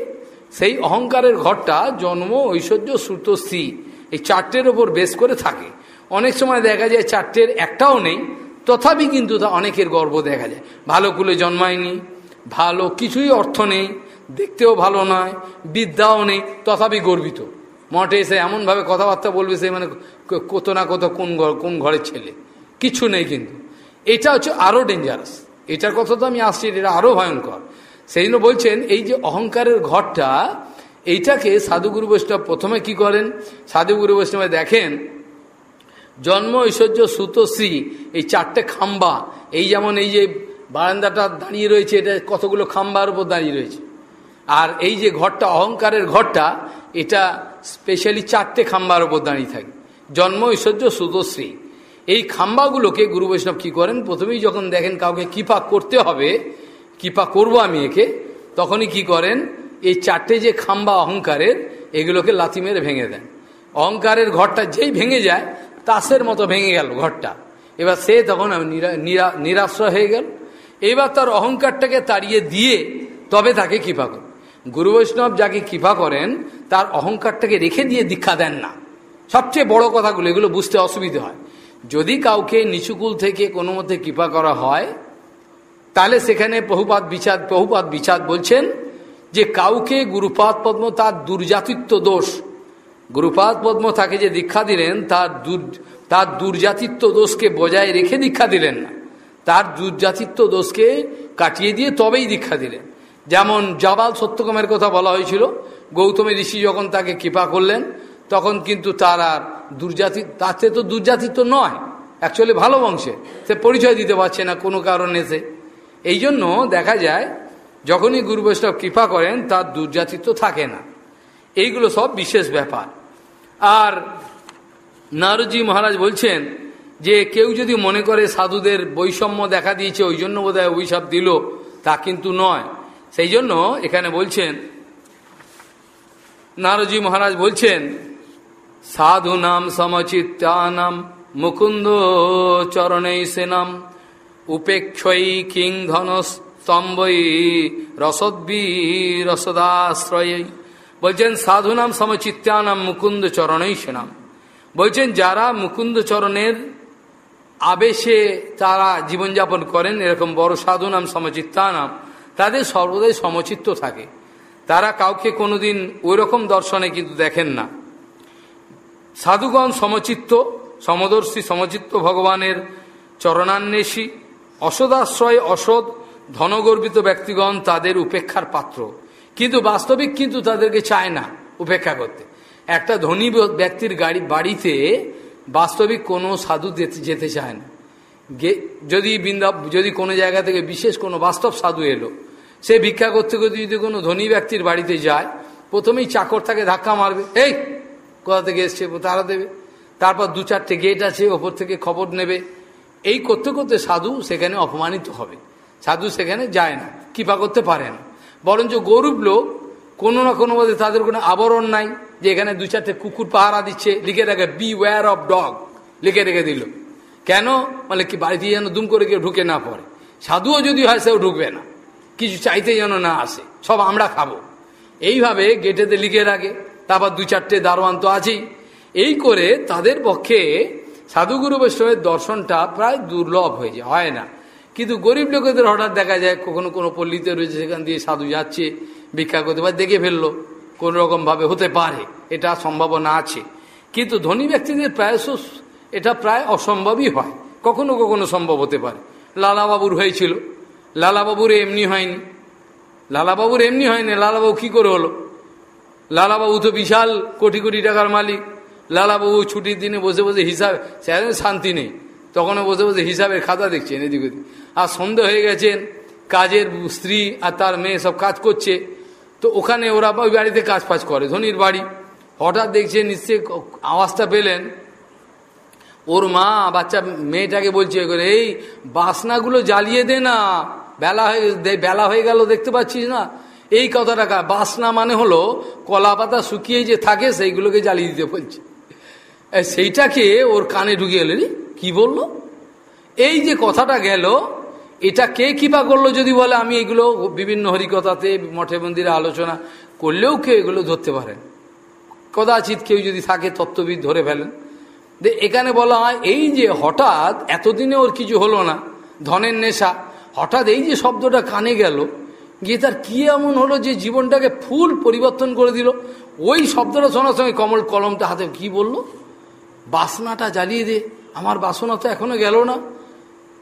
সেই অহংকারের ঘরটা জন্ম ঐশ্বর্য সুতশ্রী এই চারটের ওপর বেশ করে থাকে। অনেক সময় দেখা যায় চারটের একটাও নেই, তথাপি কিন্তু তা অনেকের গর্ব দেখা যায়। ভালো কুলে জন্মায়নি, ভালো কিছুই অর্থ নেই, দেখতেও ভালো নয়, বিদ্যাও নেই, তথাপি গর্বিত। মঠে এসে এমনভাবে কথাবার্তা বলবে সে মানে কত না কত কোন ঘর কোন ঘরের ছেলে। কিছু নেই কিন্তু। এটা হচ্ছে আরও ডেঞ্জারাস এটার কথা তো আমি আসছি, এটা আরও ভয়ঙ্কর। সেই জন্য বলছেন, এই যে অহংকারের ঘরটা এইটাকে সাধুগুরু বৈষ্ণব প্রথমে কি করেন? সাধুগুরু বৈষ্ণবে দেখেন, জন্ম ঐশ্বর্য সুতশ্রী এই চারটে খাম্বা, এই যেমন এই যে বারান্দাটা দাঁড়িয়ে রয়েছে, এটা কতগুলো খাম্বার উপর দাঁড়িয়ে রয়েছে? আর এই যে ঘরটা, অহংকারের ঘরটা, এটা স্পেশালি চারটে খাম্বার উপর দাঁড়িয়ে থাকে। জন্ম ঐশ্বর্য সুতশ্রী এই খাম্বাগুলোকে গুরু বৈষ্ণব কী করেন? প্রথমেই যখন দেখেন কাউকে কৃপা করতে হবে, কৃপা করব আমি একে, তখনই কি করেন? এই চারটে যে খাম্বা অহংকারের, এগুলোকে লাথি মেরে ভেঙে দেন। অহংকারের ঘরটা যেই ভেঙে যায়, তাসের মতো ভেঙে গেল ঘরটা। এবার সে তখন নিরাশ্রয় হয়ে গেল। এবার তার অহংকারটাকে তাড়িয়ে দিয়ে তবে তাকে কৃপা করে। গুরু বৈষ্ণব যাকে কৃপা করেন, তার অহংকারটাকে রেখে দিয়ে দীক্ষা দেন না। সবচেয়ে বড় কথাগুলো, এগুলো বুঝতে অসুবিধে হয়। যদি কাউকে নিচুকুল থেকে কোনো মধ্যে কৃপা করা হয়, তাহলে সেখানে বহুপাত বিচার বহুপাত বিচার বলছেন যে কাউকে গুরুপাদ পদ্ম তার দুর্জাতিত্ব দোষ। গুরুপাদ পদ্ম তাকে যে দীক্ষা দিলেন, তার দুর, তার দুর্জাতিত্ব দোষকে বজায় রেখে দীক্ষা দিলেন না। তার দুর্জাতিত্ব দোষকে কাটিয়ে দিয়ে তবেই দীক্ষা দিলেন। যেমন জাবাল সত্যকমের কথা বলা হয়েছিল, গৌতমী ঋষি যখন তাকে কৃপা করলেন, তখন কিন্তু তার আর দুর্জাতি, তাতে তো দুর্জাতিত্ব নয় অ্যাকচুয়ালি ভালো বংশে। সে পরিচয় দিতে পারছে না কোনো কারণে সে। এই জন্য দেখা যায় যখনই গুরু বৈষ্ণব কৃপা করেন, তার দুর্জাতিত্ব থাকে না। এইগুলো সব বিশেষ ব্যাপার। আর নারজি মহারাজ বলছেন যে, কেউ যদি মনে করে সাধুদের বৈষম্য দেখা দিয়েছে, ওই জন্য বোধ হয় অভিশাপ দিল, তা কিন্তু নয়। সেই জন্য এখানে বলছেন নারজি মহারাজ বলছেন সাধু নাম সমচিত্তানাম মুকুন্দ চরণৈ সেনাম উপেক্ষই কিং ধনস্তম্বই রসদ্বি রসদাশ্রয়। বলছেন সাধু নাম সমচিত্তানাম মুকুন্দ চরণই সেনাম বলছেন, যারা মুকুন্দ চরণের আবেশে তারা জীবনযাপন করেন, এরকম বড় সাধু নাম সমচিত্তানাম তাদের সর্বদাই সমচিত্ত থাকে। তারা কাউকে কোনোদিন ওই রকম দর্শনে কিন্তু দেখেন না। সাধুগণ সমচিত্ত, সমদর্শী, সমচিত্ত ভগবানের চরণান্বেষী, অসদাশ্রয়, অসৎ ধনগর্বিত ব্যক্তিগণ তাদের উপেক্ষার পাত্র। কিন্তু বাস্তবিক কিন্তু তাদেরকে চায় না উপেক্ষা করতে। একটা ধনী ব্যক্তির গাড়ি বাড়িতে বাস্তবিক কোনো সাধু যেতে চায় না। যদি বৃন্দা যদি কোনো জায়গা থেকে বিশেষ কোনো বাস্তব সাধু এলো, সে ভিক্ষা করতে করতে যদি কোনো ধনী ব্যক্তির বাড়িতে যায়, প্রথমেই চাকর তাকে ধাক্কা মারবে। এই, কোথা থেকে এসছে? তারা দেবে। তারপর দু চারটে গেট আছে, ওপর থেকে খবর নেবে। এই করতে করতে সাধু সেখানে অপমানিত হবে। সাধু সেখানে যায় না, কৃপা করতে পারে না। বরঞ্চ গৌরব লোক কোনো না কোনো মধ্যে তাদের কোনো আবরণ নাই, যে এখানে দু চারটে কুকুর পাহারা দিচ্ছে, লিখে রাখে বি ওয়্যার অফ ডগ লিখে রেখে দিল। কেন? মানে কি বাড়িতে যেন দুম করে কেউ ঢুকে না পড়ে। সাধুও যদি হয়, সেও ঢুকবে না। কিছু চাইতে যেন না আসে, সব আমরা খাব। এইভাবে গেটেতে লিখে রাখে, তারপর দু চারটে দারোয়ান তো আছেই। এই করে তাদের পক্ষে সাধুগুরু বৈষ্ণবের দর্শনটা প্রায় দুর্লভ হয়ে যায়, হয় না। কিন্তু গরিব লোকেদের হঠাৎ দেখা যায় কখনো কোনো পল্লীতে রয়েছে, সেখান দিয়ে সাধু যাচ্ছে, ভিক্ষা করতে পারে দেখে ফেলল, কোন রকমভাবে হতে পারে, এটা সম্ভাবনা আছে। কিন্তু ধনী ব্যক্তিদের প্রায়শ এটা প্রায় অসম্ভবই হয়, কখনো কখনো সম্ভব হতে পারে। লালাবাবুর হয়েছিল, লালাবাবুর এমনি হয়নি। লালাবাবুর এমনি হয়নি, লালাবাবু কি করে হলো? লালাবাবু তো বিশাল কোটি কোটি টাকার মালিক, লালাবাবু ছুটির দিনে বসে বসে হিসাব, সেখানে শান্তি নেই, তখনও বসে বসে হিসাবের খাতা দেখছেন এদিক ওদিক। আর সন্ধে হয়ে গেছেন, কাজের স্ত্রী আর তার মেয়ে সব কাজ করছে, তো ওখানে ওরা ওই বাড়িতে কাজ ফাজ করে, ধনির বাড়ি। হঠাৎ দেখছে নিশ্চয় আওয়াজটা পেলেন। ওর মা, বাচ্চা, মেয়েটাকে বলছে এই বাসনাগুলো জ্বালিয়ে দে না। বেলা হয়ে বেলা হয়ে গেল, দেখতে পাচ্ছিস না? এই কথাটা বাসনা মানে হলো কলা পাতা শুকিয়ে যে থাকে, সেইগুলোকে জ্বালিয়ে দিতে বলছে। সেইটাকে ওর কানে ঢুকিয়ে এলেনি কি বলল? এই যে কথাটা গেল এটা কে কৃপা করল যদি বলে, আমি এগুলো বিভিন্ন হরিকথাতে, মঠে মন্দিরে আলোচনা করলেও কেউ এগুলো ধরতে পারেন কদাচিৎ কেউ যদি থাকে তত্ত্ববিদ ধরে ফেলেন। যে এখানে বলা হয়, এই যে হঠাৎ এতদিনে ওর কিছু হলো না, ধনের নেশা, হঠাৎ এই যে শব্দটা কানে গেল, গিয়ে তার কি এমন হলো যে জীবনটাকে ফুল পরিবর্তন করে দিল? ওই শব্দটা শোনার সঙ্গে কমল কলমটা হাতে কি বলল? বাসনাটা জ্বালিয়ে দে, আমার বাসনা তো এখনও গেল না।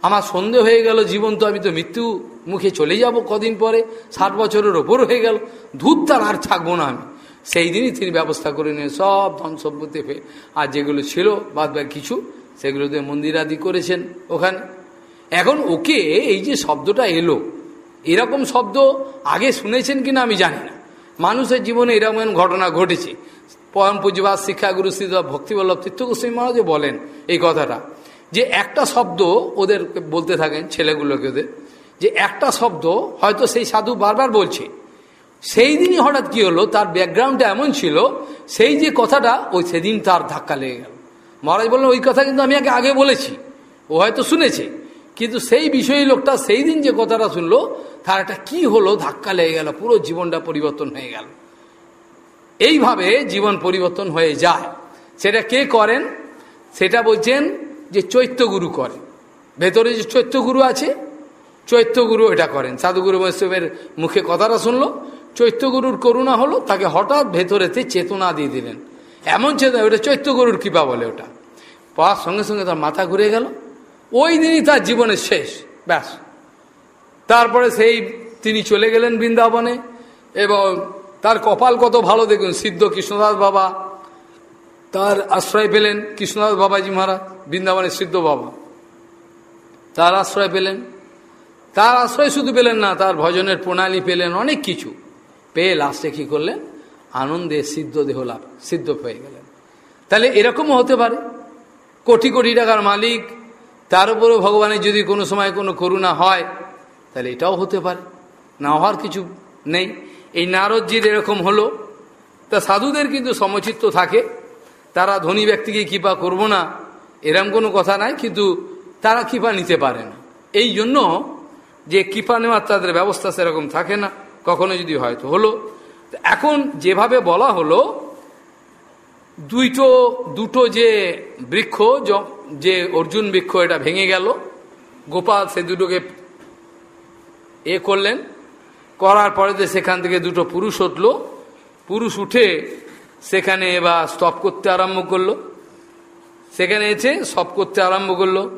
আমার সন্ধে হয়ে গেল, জীবন তো আমি তো মৃত্যু মুখে চলে যাব কদিন পরে, ষাট বছরের ওপর হয়ে গেল, ধূপ তার আর থাকব না আমি। সেই দিনই তিনি ব্যবস্থা করে নিয়ে সব ধন সম্পত্তি ফের আর যেগুলো ছিল, বাদ বাদ কিছু সেগুলোতে মন্দিরাদি করেছেন ওখানে। এখন ওকে এই যে শব্দটা এলো, এরকম শব্দ আগে শুনেছেন কিনা আমি জানি না। মানুষের জীবনে এরকম ঘটনা ঘটেছে। পরম পুঁজিবাদ শিক্ষাগুরু শ্রী ভক্তিবল্লভ তীর্থগোস্বামী মহারাজে বলেন এই কথাটা। যে একটা শব্দ ওদের বলতে থাকেন, ছেলেগুলোকে ওদের, যে একটা শব্দ হয়তো সেই সাধু বারবার বলছে। সেই দিনই হঠাৎ কী হলো, তার ব্যাকগ্রাউন্ডটা এমন ছিল, সেই যে কথাটা ওই সেদিন তার ধাক্কা লেগে গেল। মহারাজ বললেন, ওই কথা কিন্তু আমি আগে আগে বলেছি, ও হয়তো শুনেছে। কিন্তু সেই বিষয়ী লোকটা সেই দিন যে কথাটা শুনলো, তার একটা কি হলো, ধাক্কা লেগে গেল, পুরো জীবনটা পরিবর্তন হয়ে গেল। এইভাবে জীবন পরিবর্তন হয়ে যায়। সেটা কে করেন? সেটা বলছেন যে চৈত্যগুরু করে। ভেতরে যে চৈত্যগুরু আছে চৈত্যগুরু এটা করেন। সাধুগুরু বৈষ্ণবের মুখে কথাটা শুনলো চৈত্যগুরুর করুণা হলো, তাকে হঠাৎ ভেতরেতে চেতনা দিয়ে দিলেন। এমন চেতনা, ওটা চৈত্যগুরুর কৃপা বলে ওটা। পাওয়ার সঙ্গে সঙ্গে তার মাথা ঘুরে গেল। ওই দিনই তার জীবনের শেষ, ব্যাস। তারপরে সেই তিনি চলে গেলেন বৃন্দাবনে, এবং তার কপাল কত ভালো দেখুন, সিদ্ধ কৃষ্ণদাস বাবা তার আশ্রয় পেলেন কৃষ্ণদাস বাবাজি মহারাজ, বৃন্দাবনের সিদ্ধ বাবা। তার আশ্রয় পেলেন। তার আশ্রয় শুধু পেলেন না, তার ভজনের প্রণালী পেলেন, অনেক কিছু। পেয়ে লাস্টে কী করলেন? আনন্দে সিদ্ধ দেহ লাভ, সিদ্ধ হয়ে গেলেন। তাহলে এরকমও হতে পারে। কোটি কোটি টাকার মালিক, তার উপরেও ভগবানের যদি কোনো সময় কোনো করুণা হয়, তাহলে এটাও হতে পারে। না হওয়ার কিছু নেই। এই নারদজির এরকম হলো। তা সাধুদের কিন্তু সমচিত্ত থাকে। তারা ধনী ব্যক্তিকে কৃপা করব না, এরম কোনো কথা নাই, কিন্তু তারা কৃপা নিতে পারে না। এই জন্য যে কৃপা নেওয়ার তাদের ব্যবস্থা সেরকম থাকে না, কখনো যদি হয়তো হলো। এখন যেভাবে বলা হলো, দুইটো, দুটো যে বৃক্ষ, যে অর্জুন বৃক্ষ এটা ভেঙে গেল, গোপাল সে দুটোকে এ করলেন, করার পরেতে সেখান থেকে দুটো পুরুষ উঠল, পুরুষ উঠে সেখানে এবার স্তপ করতে আরম্ভ করল। সেখানে এসে সব করতে আরম্ভ করল।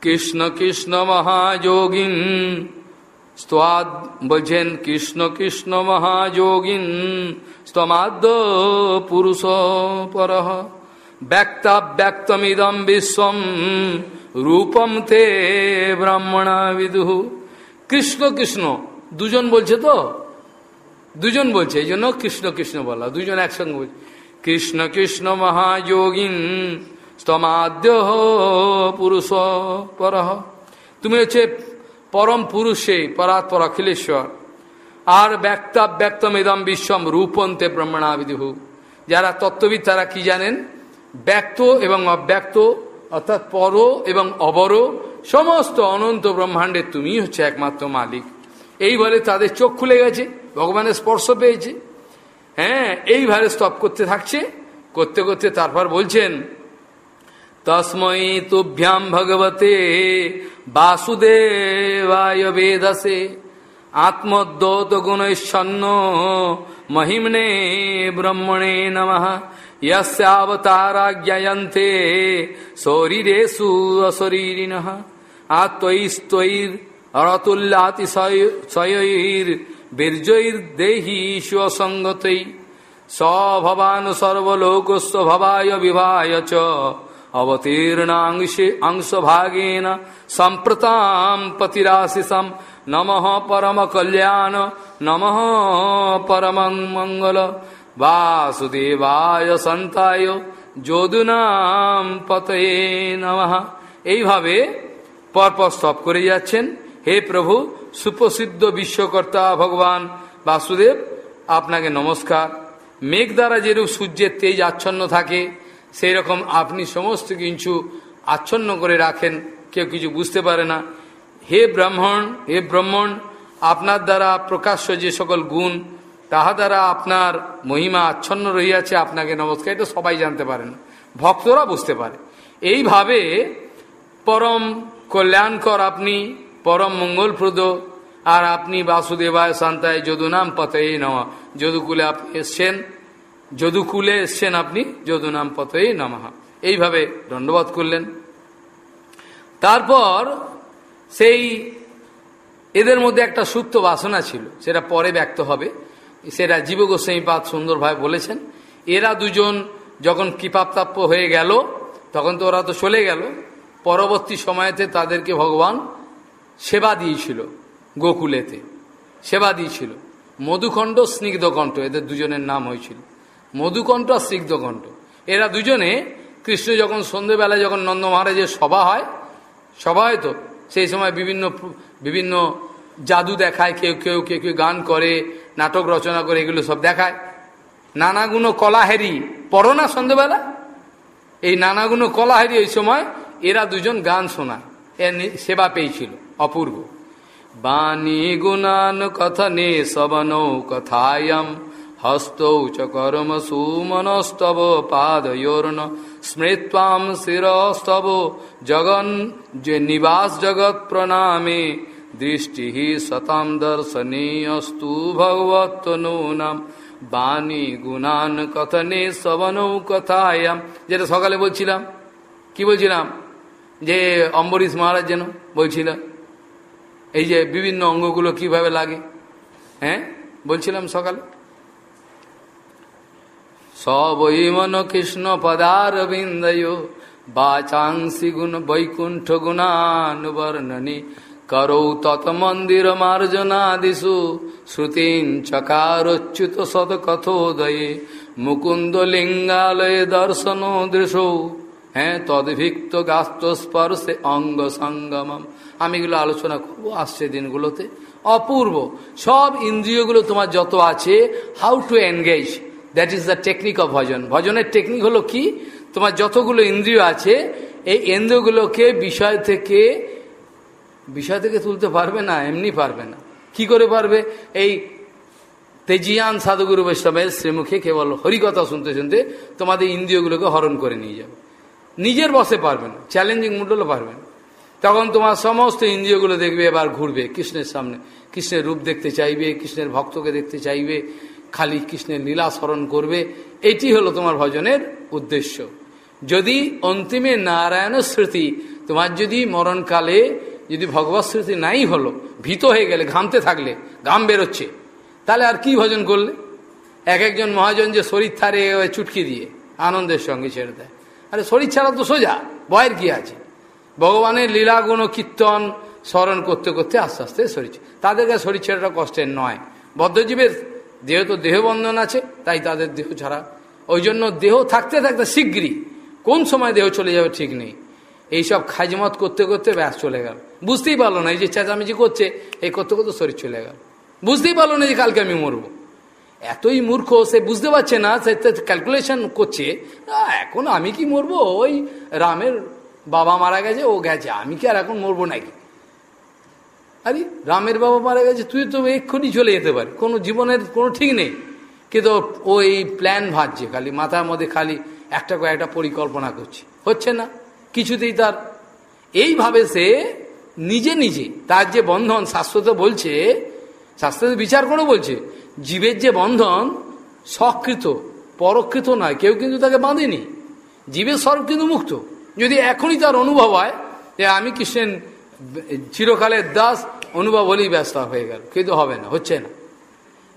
কৃষ্ণ কৃষ্ণ মহাযোগিন। স্তাদ বলছেন, কৃষ্ণ কৃষ্ণ মহাযোগিন। স্তমাদ্য পুরুষ পর ব্যক্তা ব্যক্তমিদম বিশ্বম। রূপম তে ব্রাহ্মণা বিদু কৃষ্ণ কৃষ্ণ, দুজন বলছে তো? দুজন বলছে, এই জন্য কৃষ্ণ কৃষ্ণ বলা, দুজন একসঙ্গে বলছে, কৃষ্ণ কৃষ্ণ মহাযোগিন স্তমাদ্য পুরুষ পর তুমি হচ্ছে পরম পুরুষে পরাৎপর অখিলেশ্বর। আর ব্যক্তাব্যক্তম ইদম বিশ্বম রূপন্তে ব্রহ্মণাবিদুহু। যারা তত্ত্ববিদ, তারা কি জানেন? ব্যক্ত এবং অব্যক্ত, অর্থাৎ পর এবং অবর, সমস্ত অনন্ত ব্রহ্মাণ্ডের তুমি হচ্ছে একমাত্র মালিক। এই বলে তাদের চোখ খুলে গেছে। ভগবানের স্পর্শ পেয়েছে। হ্যাঁ এইভাবে স্তপ করতে থাকছে। করতে করতে তারপর বলছেন তসময়ী তুভ্যাম ভগবতে বাসুদেবায় বেদসে আত্মদ্যোত গুণৈষন্ন মহিমনে ব্রহ্মণে নম। ইয়াবতারাজ্ঞায়ন্তে শরীরেষু অশরীরিণ আত্মৈস্তৈর অরতুল্লাতিশয়ৈর বীর্যৈর দেহি স্বসঙ্গতেই সভবান সর্বলোকস্ব ভবায় বিভায় চ। অবতীর্ণাংশে অংশভাগেন সম্প্রতাম পতিরাশিসম। নম পরম কল্যাণ, নম পরম মঙ্গল। বাসুদেবায় সন্তায়, যদুনাম পতে নম। এইভাবে পরপর স্তব করে যাচ্ছেন। হে প্রভু সুপ্রসিদ্ধ বিশ্বকর্তা ভগবান বাসুদেব আপনাকে নমস্কার। মেঘ দ্বারা যেরূপ সূর্যের তেজ আচ্ছন্ন থাকে সেই রকম আপনি সমস্ত কিছু আচ্ছন্ন করে রাখেন, কেউ কিছু বুঝতে পারে না। হে ব্রাহ্মণ হে ব্রাহ্মণ, আপনার দ্বারা প্রকাশ্য যে সকল গুণ, তাহা দ্বারা আপনার মহিমা আচ্ছন্ন রহিয়াছে, আপনাকে নমস্কার। এটা সবাই জানতে পারেন, ভক্তরা বুঝতে পারে। এইভাবে পরম কল্যাণকর আপনি পরম মঙ্গলপ্রদ। আর আপনি বাসুদেবায় শান্তায় যদুনাম পতয়ে নেওয়া যদুকুলে আপনি এসছেন, যদুকুলে এসছেন আপনি যদুনাম পতয়ে নমহা এইভাবে দণ্ডবাদ করলেন। তারপর সেই এদের মধ্যে একটা সুপ্ত বাসনা ছিল, সেটা পরে ব্যক্ত হবে। সেটা জীব গোস্বামীপাদ সুন্দরভাবে বলেছেন, এরা দুজন যখন কৃপাপ্তাপ্য হয়ে গেল, তখন তো ওরা তো চলে গেল। পরবর্তী সময়তে তাদেরকে ভগবান সেবা দিয়েছিল গোকুলেতে। সেবা দিয়েছিল। মধুকণ্ঠ, স্নিগ্ধকণ্ঠ, এদের দুজনের নাম হয়েছিল। মধুকণ্ঠ আর স্নিগ্ধকণ্ঠ। এরা দুজনে কৃষ্ণ যখন সন্ধ্যেবেলায় যখন নন্দ মহারাজের সভা হয়, সভা হয়তো সেই সময় বিভিন্ন বিভিন্ন জাদু দেখায়, কেউ কেউ কেউ কেউ গান করে, নাটক রচনা করে, এগুলো সব দেখায়। নানাগুলো কলাহেরি, পড়ো না সন্ধ্যেবেলা এই নানাগুলো কলাহেরি ওই সময় এরা দুজন গান শোনায়। এর সেবা পেয়েছিল। অপূর্ব। বাণী গুণান কথনে সবন কথায়াম, হস্তৌ কর্ম সুমনস্তব পাদয়োর্ন স্মৃত্বাম শিরস্তব জগন যে নিবাস জগৎ প্রণামে, দৃষ্টি সতাম দর্শনীয়স্তু ভগবত নাম বাণী গুণান কথনে সবনৌ কথায়াম, যেটা সকালে বলছিলাম। কি বলছিলাম? যে অম্বরীশ মহারাজ যেন বলছিল। এই যে বিভিন্ন অঙ্গগুলো কীভাবে লাগে? হ্যাঁ? বলছিলাম সকালে। সবৈমন কৃষ্ণ পদার বিন্দয় বাচাংসি গুণ, বৈকুণ্ঠ গুণানুবর্ণনী, করৌ তত তৎমন্দির মার্জনাদিষু চকারচ্যুত সদকথোদয়ে মুকুন্দ লিঙ্গালয়ে দর্শন দৃশৌ হ্যাঁ তদ্ভিক্ত গাস্ত স্পর্শে অঙ্গ সঙ্গমম আমি এগুলো আলোচনা করব আসছে দিনগুলোতে। অপূর্ব। সব ইন্দ্রিয়গুলো তোমার যত আছে how to engage that is the technique of bhajan. ভজনের টেকনিক হলো কি? তোমার যতগুলো ইন্দ্রিয় আছে, এই ইন্দ্রিয়গুলোকে বিষয় থেকে বিষয় থেকে তুলতে পারবে না, এমনি পারবে না। কি করে পারবে? এই তেজিয়ান সাধুগুরু বৈষ্ণবের শ্রীমুখে কেবল হরিকথা শুনতে শুনতে তোমাদের ইন্দ্রিয়গুলোকে হরণ করে নিয়ে যাবে। নিজের বসে পারবে না চ্যালেঞ্জিং মুডলও পারবে না। তখন তোমার সমস্ত ইন্দ্রিয়গুলো দেখবে, এবার ঘুরবে কৃষ্ণের সামনে। কৃষ্ণের রূপ দেখতে চাইবে, কৃষ্ণের ভক্তকে দেখতে চাইবে, খালি কৃষ্ণের লীলা স্মরণ করবে। এটি হলো তোমার ভজনের উদ্দেশ্য। যদি অন্তিমে নারায়ণ স্মৃতি, তোমার যদি মরণকালে যদি ভগবত স্মৃতি নাই হলো, ভীত হয়ে গেলে, ঘামতে থাকলে, ঘাম বেরোচ্ছে, তাহলে আর কি ভজন করলে? এক একজন মহাজন যে শরীর থারে চুটকি দিয়ে আনন্দের সঙ্গে ছেড়ে দেয়। আরে শরীর ছাড়া তো সোজা ভয়ের কি আছে? ভগবানের লীলাগুণ কীর্তন স্মরণ করতে করতে আস্তে আস্তে শরীর তাদের কাছে শরীর ছেড়াটা কষ্টের নয়। বদ্ধজীবের দেহ তো দেহবন্ধন আছে, তাই তাদের দেহ ছাড়া ওই জন্য দেহ থাকতে থাকতে শীঘ্রই কোন সময় দেহ চলে যাবে ঠিক নেই। এইসব খাজমত করতে করতে ব্যাস চলে গেল। বুঝতেই পারল না, এই যে চেঁচামেচি করছে, এই করতে করতে শরীর চলে গেল। বুঝতেই পারল না যে কালকে আমি মরবো। এতই মূর্খ, সে বুঝতে পারছে না, সে ক্যালকুলেশন করছে এখন আমি কি মরবো? ওই রামের বাবা মারা গেছে, ও গেছে। আমি কি আর এখন মরবো নাকি? আরে, রামের বাবা মারা গেছে, তুই তো এক্ষুনি চলে যেতে পারি। কোনো জীবনের কোনো ঠিক নেই। কিন্তু ও এই প্ল্যান ভাবছে খালি মাথার মধ্যে খালি একটা কয়েকটা পরিকল্পনা করছে। হচ্ছে না? কিছুতেই তার। এইভাবে সে নিজে নিজে তার যে বন্ধন, শাস্ত্র তো বলছে, শাস্ত্র বিচার করে বলছে, জীবের যে বন্ধন সকৃত পরকৃত নয়, কেউ কিন্তু তাকে বাঁধেনি। জীবের স্বরূপ কিন্তু মুক্ত। যদি এখনই তার অনুভব হয় যে আমি কৃষ্ণের চিরকালের দাস, অনুভব হলেই ব্যস্ত হয়ে গেল, কিন্তু হবে না, হচ্ছে না।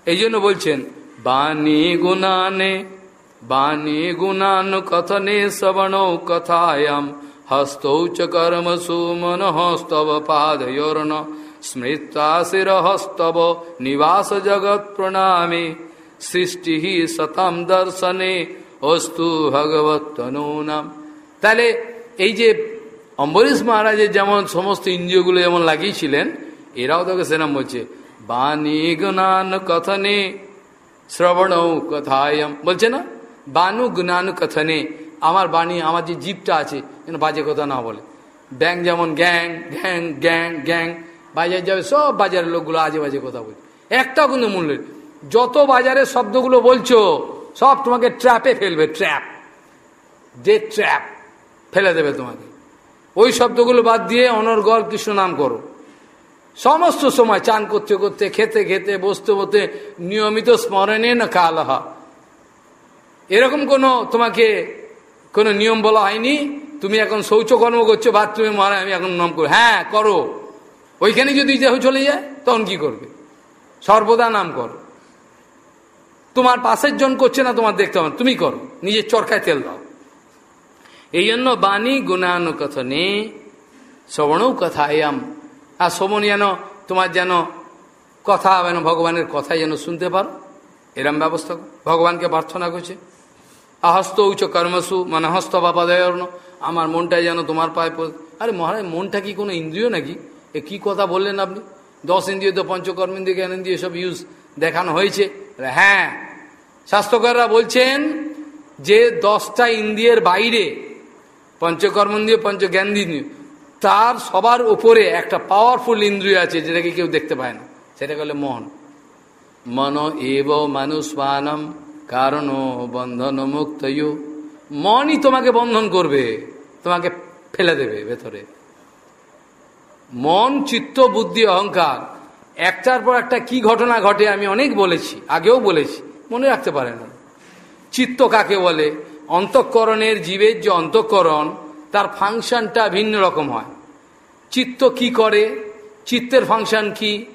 এই জন্য বলছেন, বাণী গুণানে, বাণী গুণান কথনে শ্রবণ কথায়াম, হস্তৌ চ কর্মসু মন হস্তব পাদয়োর্ন স্মৃতা শিরহস্তব নিবাস জগৎ প্রণামে, সৃষ্টি সতম দর্শনে, অস্তু ভগবত নাম তাহলে এই যে অম্বরীশ মহারাজের যেমন সমস্ত ইন্দ্রিয়গুলো যেমন লাগিয়েছিলেন, এরাও তোকে সেরম বলছে, বাণী গুণান কথনে শ্রবণ কথায়ম। বলছে না? বানু গুণান কথনে, আমার বাণী, আমার যে জীবটা আছে, যেন বাজে কথা না বলে। ব্যাং যেমন গ্যাং গ্যাং গ্যাং গ্যাং, বাজার যাবে, সব বাজারের লোকগুলো আজে বাজে কথা বলছে। একটাও কিন্তু মূল্য যত বাজারের শব্দগুলো বলছো, সব তোমাকে ট্র্যাপে ফেলবে ট্র্যাপ ডে ট্র্যাপ ফেলে দেবে তোমাকে। ওই শব্দগুলো বাদ দিয়ে অনর্গল কৃষ্ণ নাম করো। সমস্ত সময় চান করতে করতে, খেতে খেতে, বসতে বসতে, নিয়মিত স্মরণে না কালহা। এরকম কোনো তোমাকে কোনো নিয়ম বলা হয়নি? তুমি এখন শৌচকর্ম করছ বা তুমি মারা, আমি এখন নাম করো হ্যাঁ করো। ওইখানে যদি চলে যায়, তখন কি করবে? সর্বদা নাম করো। তোমার পাশের জন করছে না, তোমার দেখতে হবে তুমি করো। নিজের চরকায় তেল দাও। এই জন্য বাণী গুণানুকথনে শ্রবণও কথা এম আর শ্রবণ যেন তোমার যেন কথা যেন ভগবানের কথাই যেন শুনতে পারো, এরম ব্যবস্থা ভগবানকে প্রার্থনা করছে। আহস্ত উচ্চ কর্মসু মানে হস্ত বাপাদয়র্ণ আমার মনটা যেন তোমার পায়ে আরে মহারাজ, মনটা কি কোনো ইন্দ্রিয় নাকি? এ কি কথা বললেন আপনি? দশ ইন্দ্রিয় তো পঞ্চকর্ম ইন্দ্রিয় জ্ঞান ইন্দ্রিয় সব ইউজ দেখানো হয়েছে। হ্যাঁ। স্বাস্থ্যকররা বলছেন যে দশটা ইন্দ্রিয়ের বাইরে পঞ্চকর্ম ইন্দ্রিয় পঞ্চজ্ঞান ইন্দ্রিয় তার সবার উপরে একটা পাওয়ারফুল ইন্দ্রিয় আছে যেটাকে কেউ দেখতে পায় না। সেটা হলো মন। মন এব মানুষবানম কারণ বন্ধন মুক্ত মনই তোমাকে বন্ধন করবে, তোমাকে ফেলে দেবে ভেতরে। মন, চিত্ত, বুদ্ধি, অহংকার, একটার পর একটা কি ঘটনা ঘটে আমি অনেক বলেছি, আগেও বলেছি, মনে রাখতে পারে না। চিত্ত কাকে বলে? অন্তঃকরণের জীবের যে অন্তঃকরণ, তার ফাংশনটা ভিন্ন রকম হয়। চিত্ত কি করে? চিত্তের ফাংশন কি?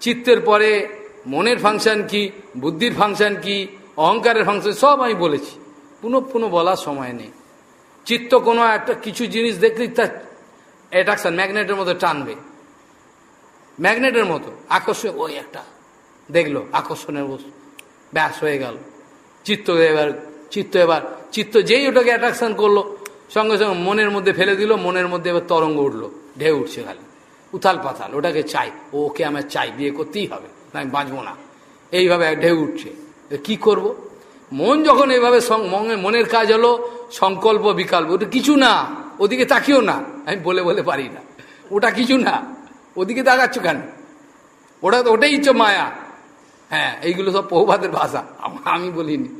চিত্তের পরে মনের ফাংশন কি? বুদ্ধির ফাংশন কি? অহংকারের ফাংশন, সব আমি বলেছি। পুনঃ পুনঃ বলার সময় নেই। চিত্ত কোনো একটা কিছু জিনিস দেখলেই তার অ্যাট্রাকশন ম্যাগনেটের মতো টানবে। ম্যাগনেটের মতো, আকর্ষণ, ওই একটা, দেখল, আকর্ষণের বস্তু, ব্যাস হয়ে গেল। চিত্ত এবার চিত্ত এবার চিত্ত যেই ওটাকে অ্যাট্রাকশন করল, সঙ্গে সঙ্গে মনের মধ্যে ফেলে দিল, মনের মধ্যে এবার তরঙ্গ উঠল, ঢেউ উঠছে খালি। উথাল পাথাল, ওটাকে চাই ও ওকে আমার চাই, বিয়ে করতেই হবে, না আমি বাঁচবো না। এইভাবে ঢেউ উঠছে। কি করব। মন যখন এইভাবে মনের কাজ হলো, সংকল্প, বিকল্প, ওটা কিছু না, ওদিকে তাকিও না, আমি বলে বলে পারি না। ওটা কিছু না, ওদিকে তাকাচ্ছ কেন? ওটা তো ওটাই ইচ্ছ মায়া। হ্যাঁ এইগুলো সব বহুভাতের ভাষা আমি বলিনি।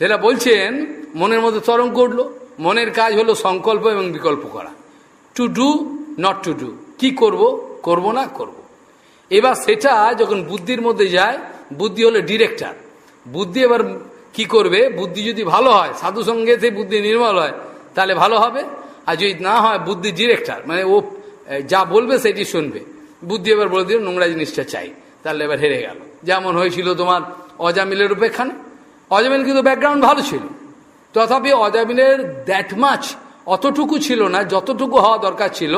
সেটা বলছেন, মনের মধ্যে তরঙ্গ উঠল, মনের কাজ হলো সংকল্প এবং বিকল্প করা। To do not to do কি করব করব না, করব। এবার সেটা যখন বুদ্ধির মধ্যে যায়, বুদ্ধি হলো ডিরেক্টর বুদ্ধি এবার কি করবে, বুদ্ধি যদি ভালো হয়, সাধু সঙ্গে সেই বুদ্ধি নির্মল হয়, তাহলে ভালো হবে। আর যদি না হয়, বুদ্ধি ডিরেক্টর মানে ও যা বলবে সেটি শুনবে। বুদ্ধি এবার বলে দিল, নোংরা জিনিসটা চাই। তাহলে এবার হেরে গেল। যেমন হয়েছিল তোমার অজামিলের উপেক্ষানে। অজামিল কিন্তু ব্যাকগ্রাউন্ড ভালো ছিল। তথাপি অজামিলের দ্যাট মাছ অতটুকু ছিল না, যতটুকু হওয়া দরকার ছিল,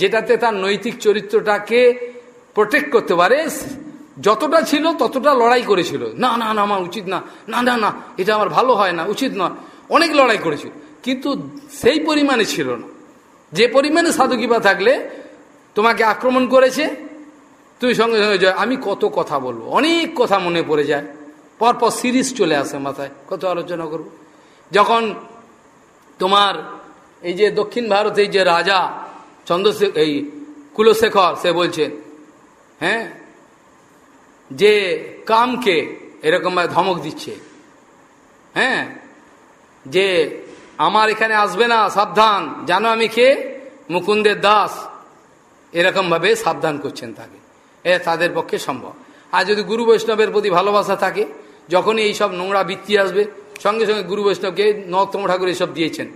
যেটাতে তার নৈতিক চরিত্রটাকে প্রোটেক্ট করতে পারে। যতটা ছিল ততটা লড়াই করেছিল। না না না, আমার উচিত না না না না, এটা আমার ভালো হয় না, উচিত নয়। অনেক লড়াই করেছিল, কিন্তু সেই পরিমাণে ছিল না। যে পরিমাণে সাধুকিপা থাকলে তোমাকে আক্রমণ করেছে তুই সঙ্গে সঙ্গে জয়। আমি কত কথা বলব, অনেক কথা মনে পড়ে যায়। পরপর সিরিজ চলে আসে মাথায়, কত আলোচনা করব। যখন তোমার এই যে দক্ষিণ ভারতের যে রাজা চন্দ্রশেখর এই কুলশেখর, সে বলছে হ্যাঁ যে কামকে এরকমভাবে ধমক দিচ্ছে হ্যাঁ যে আমার এখানে আসবে না, সাবধান, জানো আমি কে? মুকুন্দের দাস। এরকমভাবে সাবধান করছেন তাকে। এ তাদের পক্ষে সম্ভব। আর যদি গুরু বৈষ্ণবের প্রতি ভালোবাসা থাকে যখনই এই সব নোংরা বৃত্তি আসবে, সঙ্গে সঙ্গে গুরু বৈষ্ণবকে নরতম ঠাকুর এসব দিয়েছেন।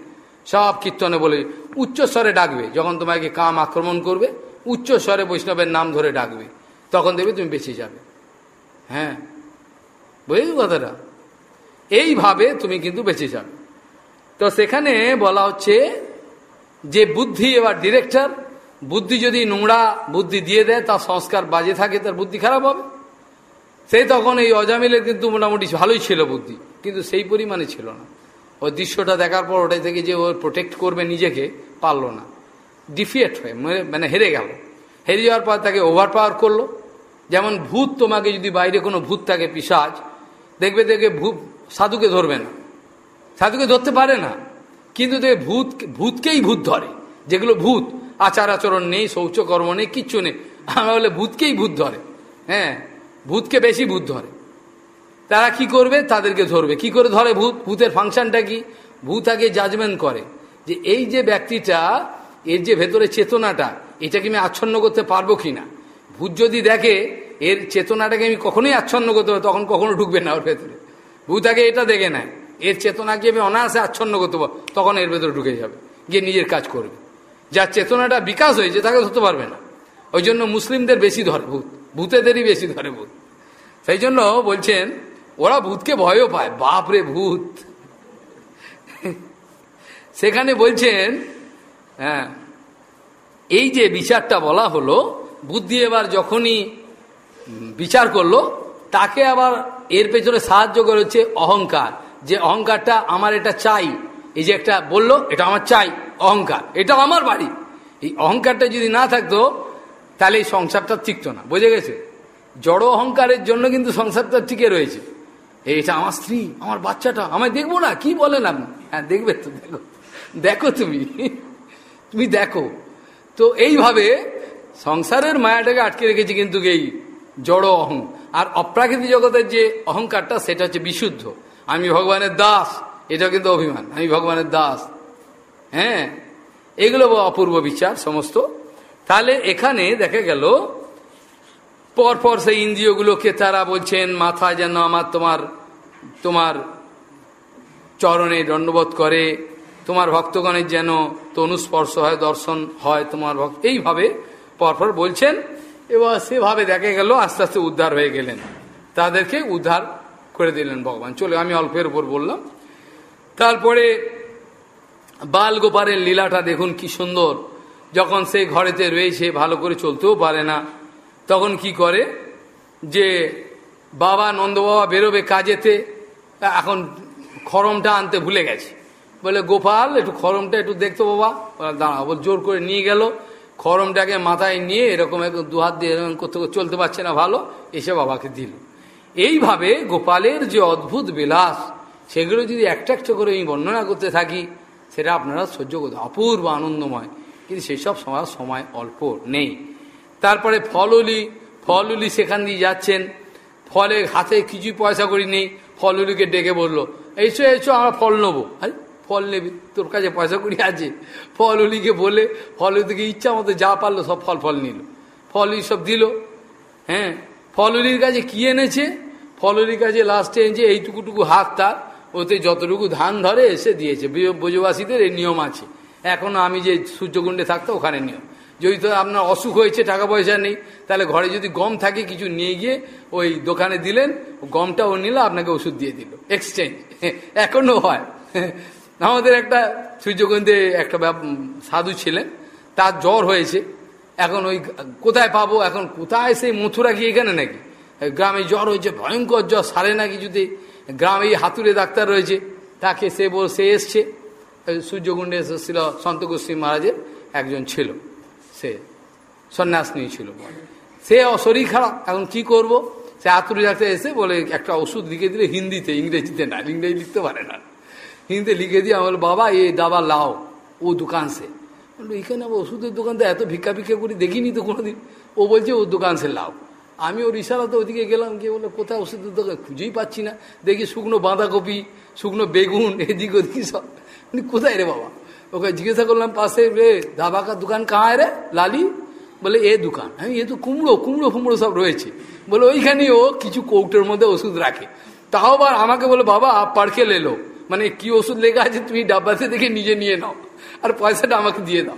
সব কীর্তনে বলে উচ্চস্বরে ডাকবে, যখন তোমাকে কাম আক্রমণ করবে উচ্চস্বরে বৈষ্ণবের নাম ধরে ডাকবে। তখন দেখবে তুমি বেঁচে যাবে। হ্যাঁ বুঝলি কথাটা? এইভাবে তুমি কিন্তু বেঁচে যাবে। তো সেখানে বলা হচ্ছে যে বুদ্ধি এবার ডিরেক্টর বুদ্ধি যদি নোংরা বুদ্ধি দিয়ে দেয়, তার সংস্কার বাজে থাকে, তার বুদ্ধি খারাপ হবে। সেই তখন এই অজামিলের কিন্তু মোটামুটি ভালোই ছিল বুদ্ধি, কিন্তু সেই পরিমাণে ছিল না। ওই দৃশ্যটা দেখার পর ওটাই থেকে যে ও প্রোটেক্ট করবে নিজেকে, পারল না। ডিফিয়েট হয়ে মানে হেরে গেল। হেরে যাওয়ার পর তাকে ওভার পাওয়ার করল। যেমন ভূত তোমাকে যদি বাইরে কোনো ভূত থাকে, পিসাজ, দেখবে দেখবে ভূত, সাধুকে ধরবে না। সাধুকে ধরতে পারে না। কিন্তু দেখবে ভূত, ভূতকেই ভূত ধরে। যেগুলো ভূত আচার আচরণ নেই, শৌচকর্ম নেই, কিচ্ছু নেই। আমরা বলে ভূতকেই ভূত ধরে। হ্যাঁ ভূতকে বেশি ভূত ধরে। তারা কি করবে? তাদেরকে ধরবে। কি করে ধরে ভূত? ভূতের ফাংশনটা কি? ভূত আগে জাজমেন্ট করে যে এই যে ব্যক্তিটা, এর যে ভেতরে চেতনাটা, এটাকে আমি আচ্ছন্ন করতে পারব কি না ভূত যদি দেখে, এর চেতনাটাকে আমি কখনোই আচ্ছন্ন করতে পারব তখন কখনো ঢুকবে না ওর ভেতরে। ভূত আগে এটা দেখে নেয়। এর চেতনাকে আমি অনায়াসে আচ্ছন্ন করতে পারব, তখন এর ভেতরে ঢুকে যাবে, গিয়ে নিজের কাজ করবে। যার চেতনাটা বিকাশ হয়েছে, তাকে ধরতে পারবে না। ওই জন্য মুসলিমদের বেশি ধরে ভূত। ভূতেদেরই বেশি ধরে ভূত। সেই জন্য বলছেন, ওরা ভূতকে ভয়ও পায়। বাপরে ভূত। সেখানে বলছেন হ্যাঁ এই যে বিচারটা বলা হলো, বুদ্ধি এবার যখনই বিচার করল, তাকে আবার এর পেছনে সাহায্য করে হচ্ছে অহংকার। যে অহংকারটা আমার এটা চাই। এই যে একটা বলল, এটা আমার চাই। অহংকার। এটা আমার বাড়ি। এই অহংকারটা যদি না থাকতো তাহলে এই সংসারটা টিকতো না, বুঝে গেছে? জড় অহংকারের জন্য কিন্তু সংসারটা টিকে রয়েছে। এটা আমার স্ত্রী, আমার বাচ্চাটা, আমায় দেখব না? কি বলেন আপনি? হ্যাঁ দেখবে তো, দেখো। দেখো তুমি তুমি দেখো। তো এইভাবে সংসারের মায়াটাকে আটকে রেখেছে কিন্তু এই জড় অহং। আর অপ্রাকৃতিক জগতের যে অহংকারটা, সেটা হচ্ছে বিশুদ্ধ। আমি ভগবানের দাস এটা কিন্তু অভিমান। আমি ভগবানের দাস। হ্যাঁ এগুলো অপূর্ব বিচার, সমস্ত তাহলে এখানে দেখা গেল, পরপর সেই ইন্দ্রিয়গুলোকে তারা বলছেন মাথায় যেন আমার তোমার তোমার চরণে দণ্ডবোধ করে, তোমার ভক্তগণের যেন তনুস্পর্শ হয়, দর্শন হয় তোমার ভক্ত। এইভাবে পরপর বলছেন, এবার সেভাবে দেখা গেল, আস্তে আস্তে উদ্ধার হয়ে গেলেন। তাদেরকে উদ্ধার করে দিলেন ভগবান। চলে, আমি অল্পের উপর বললাম। তারপরে বাল গোপালের লীলাটা দেখুন কি সুন্দর। যখন সে ঘরেতে রয়েছে, ভালো করে চলতেও পারে না। তখন কি করে? যে বাবা নন্দবাবা বেরোবে কাজেতে, এখন খরমটা আনতে ভুলে গেছে। বলে, গোপাল, একটু খরমটা একটু দেখতো বাবা। দাঁড়া বল, জোর করে নিয়ে গেল। খরমটাকে মাথায় নিয়ে এরকম দু হাত দিয়ে এরকম করতে চলতে পারছে না ভালো, এসে বাবাকে দিল। এইভাবে গোপালের যে অদ্ভুত বিলাস, সেগুলো যদি একটা একটা করে আমি বর্ণনা করতে থাকি, সেটা আপনারা সহ্য করতে অপূর্ব আনন্দময়। কিন্তু সেসব সময় সময় অল্প নেই। তারপরে ফললি ফললি সেখান দিয়ে যাচ্ছেন। ফলে হাতে কিছু পয়সা করি নেই ফললিকে ডেকে বলল, এসো এসো, আমরা ফল নেব। আরে, ফল নেবি? তোর কাছে পয়সা করি আছে? ফললিকে বলে ফললি থেকে ইচ্ছা মতো যা পারল সব ফল ফল নিল। ফললি সব দিল। হ্যাঁ ফললির কাছে কি এনেছে? ফললির কাছে লাস্টে এনেছে, এইটুকুটুকু হাত তার, ওতে যতটুকু ধান ধরে এসে দিয়েছে। ব্রজবাসীদের এই নিয়ম আছে। এখনও আমি যে সূর্যকুণ্ডে থাকতো, ওখানে নিয়ম যদি তো আপনার অসুখ হয়েছে টাকা পয়সা নেই, তাহলে ঘরে যদি গম থাকে, কিছু নিয়ে গিয়ে ওই দোকানে দিলেন, গমটা ও নিল, আপনাকে ওষুধ দিয়ে দিল। এক্সচেঞ্জ এখনও হয়। আমাদের একটা সূর্যকুণ্ডে একটা সাধু ছিলেন, তার জ্বর হয়েছে। এখন ওই কোথায় পাবো? এখন কোথায় সেই মথুরা গিয়ে এখানে নাকি? গ্রামে জ্বর হয়েছে, ভয়ঙ্কর জ্বর, সারে না কিছুতে গ্রামে হাতুড়ে ডাক্তার রয়েছে, তাকে সে বল, সে এসছে। সূর্যকুণ্ডে এসেছিল সন্ত গোস্বী মহারাজের একজন ছিল। সে সন্ন্যাস নিয়েছিল সে শরীর খারাপ, এখন কি করব? সে আতুরি ডাক্তার এসে বলে, একটা ওষুধ লিখে দিলে হিন্দিতে, ইংরেজিতে না, ইংরেজি লিখতে পারে না। হিন্দিতে লিখে দিয়ে আমার বাবা, এ দাবা লাও, ও দোকান সে। বলল এখানে আবার ওষুধের দোকান তো এত ভিক্ষা ভিক্ষা করে, দেখিনি তো কোনোদিন। ও বলছে, ও দোকান সে লাও। আমি ওর ইশারাতে ওদিকে গেলাম, গিয়ে বলে কোথায় ওষুধের দোকান? খুঁজেই পাচ্ছি না। দেখি শুকনো বাঁধাকপি, শুকনো বেগুন, এদিক ওদিক সব। কোথায় রে বাবা? ওকে জিজ্ঞাসা করলাম, পাশে রে দাবা কা দোকান কাহায় রে, লালি? বলে, এ দোকান। আমি, এ তো কুমড়ো কুমড়ো, ফুমড়ো সব রয়েছে। বলে, ওইখানে ও কিছু কৌটোর মধ্যে ওষুধ রাখে। তাও আবার আমাকে বলে, বাবা পাড়কে লেলো মানে কি ওষুধ লেখা আছে তুমি ডাব্বাতে দেখে নিজে নিয়ে নাও। আর পয়সাটা আমাকে দিয়ে দাও।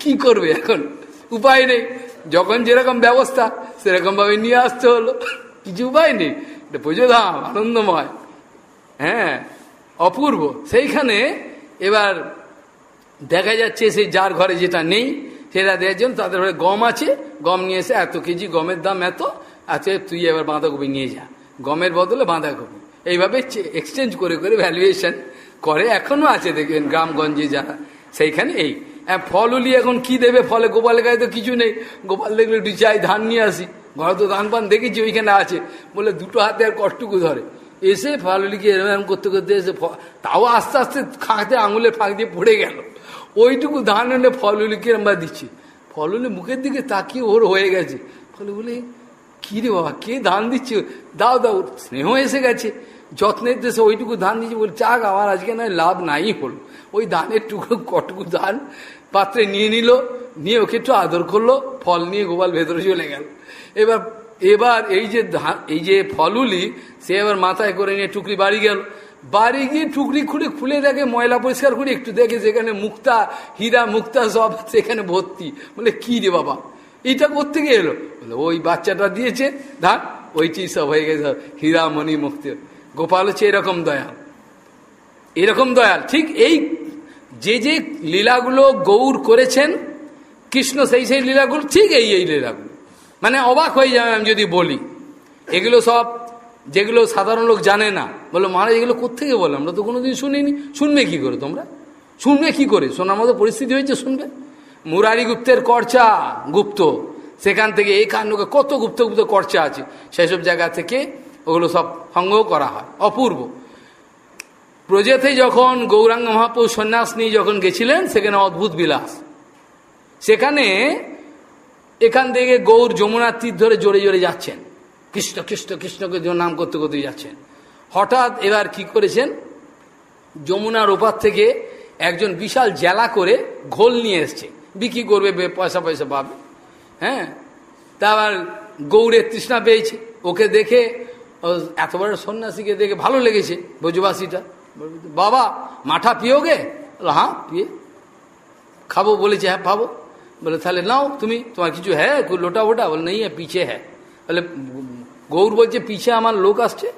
কি করবে এখন? উপায় নেই। যখন যেরকম ব্যবস্থা সেরকম ভাবে নিয়ে আসতে হলো। কিছু উপায় নেই। পুজো ধাম আনন্দময়। হ্যাঁ। অপূর্ব। সেইখানে এবার দেখা যাচ্ছে সেই যার ঘরে যেটা নেই, সেটা দেওয়ার জন্য তাদের ঘরে গম আছে। গম নিয়ে এসে এত কেজি গমের দাম এত আছে তুই এবার বাঁধাকপি নিয়ে যা। গমের বদলে বাঁধাকপি। এইভাবে এক্সচেঞ্জ করে করে ভ্যালুয়েশন করে এখনও আছে দেখবেন গ্রামগঞ্জে যারা। সেইখানে এই। ফল ফলুলি এখন কি দেবে ফলে? গোপালের গায়ে তো কিছু নেই। গোপাল দেখলে, একটু চাই, ধান নিয়ে আসি। ঘরে তো ধান পান দেখেছি, ওইখানে আছে। বলে, দুটো হাতে আর কষ্টটুকু ধরে? এসে ফলুলিকে এরম করতে করতে এসে তাও আস্তে আস্তে খাঁতে আঙুলের ফাঁক দিয়ে পড়ে গেল। ওইটুকু ধান এনে ফলুলিকে আমরা দিচ্ছি। ফলুলি মুখের দিকে তাকিয়ে ওর হয়ে গেছে। ফলে বলে, কি রে বাবা, কে ধান দিচ্ছে? দাও দাও স্নেহ এসে গেছে। যত্নের দেশে ওইটুকু ধান দিচ্ছে বলে, চাক, আমার আজকে নয়, লাভ নাই হলো। ওই ধানের টুকরো, কটুকু ধান পাত্রে নিয়ে নিল, নিয়ে ওকে একটু আদর করল, ফল নিয়ে গোপাল ভেতরে চলে গেল। এবার এবার এই যে এই যে ফলুলি সে এবার মাথায় করে নিয়ে টুকরি বাড়ি গেল। বাড়ি গিয়ে টুকরি খুলে খুলে দেখে ময়লা পরিষ্কার করে একটু দেখে সেখানে মুক্তা, হীরা, মুক্তা সব সেখানে ভর্তি। বলে, কি রে বাবা? এইটা কোথেকে এলো? বলে, ওই বাচ্চাটা দিয়েছে, ধান, ওইটি সব হয়ে গেছে হীরা, মণি, মুক্তি। গোপাল হচ্ছে এরকম দয়াল। এরকম দয়াল। ঠিক এই যে যে লীলাগুলো গৌর করেছেন, কৃষ্ণ সেই সেই লীলাগুলো, ঠিক এই এই লীলাগুলো। মানে অবাক হয়ে যাবে আমি যদি বলি। এগুলো সব, যেগুলো সাধারণ লোক জানে না, বলো, মহারাজ, এগুলো কোথেকে বলে? আমরা তো কোনোদিন শুনিনি। শুনবে কি করে তোমরা? শুনবে কি করে? শোনার মতো পরিস্থিতি হয়েছে, শুনবে? মুরারি গুপ্তের কর্চা গুপ্ত। সেখান থেকে এই কাণ্ডকে কত গুপ্ত গুপ্ত কর্চা আছে। সেসব জায়গা থেকে ওগুলো সব সংগ্রহ করা হয়, অপূর্ব। প্রজেতে যখন গৌরাঙ্গ মহাপুর সন্ন্যাস নিয়ে যখন গেছিলেন, সেখানে অদ্ভুত বিলাস। সেখানে এখান থেকে গৌর যমুনার তীর ধরে জোরে জোরে যাচ্ছেন। কৃষ্ণ কৃষ্ণ, কৃষ্ণকে নাম করতে করতে যাচ্ছেন। হঠাৎ এবার কি করেছেন? যমুনার ওপার থেকে একজন বিশাল জেলা করে ঘোল নিয়ে এসছে। বিক্রি করবে পয়সা পয়সা পাবে। হ্যাঁ? তা আবার গৌরের তৃষ্ণা পেয়েছে। ওকে দেখে এত বড় সন্ন্যাসীকে দেখে ভালো লেগেছে ব্রজবাসীটা। বাবা, মাঠা পিওগে? হ্যাঁ পিয়ে খাব। বলেছে হ্যাঁ পাবো বলে তাহলে নাও তুমি তোমার কিছু হ্যাঁ লোটা ওটা বলে নেই পিছে হ্যাঁ বলে গৌর বলছে পিছে আমার লোক আসছে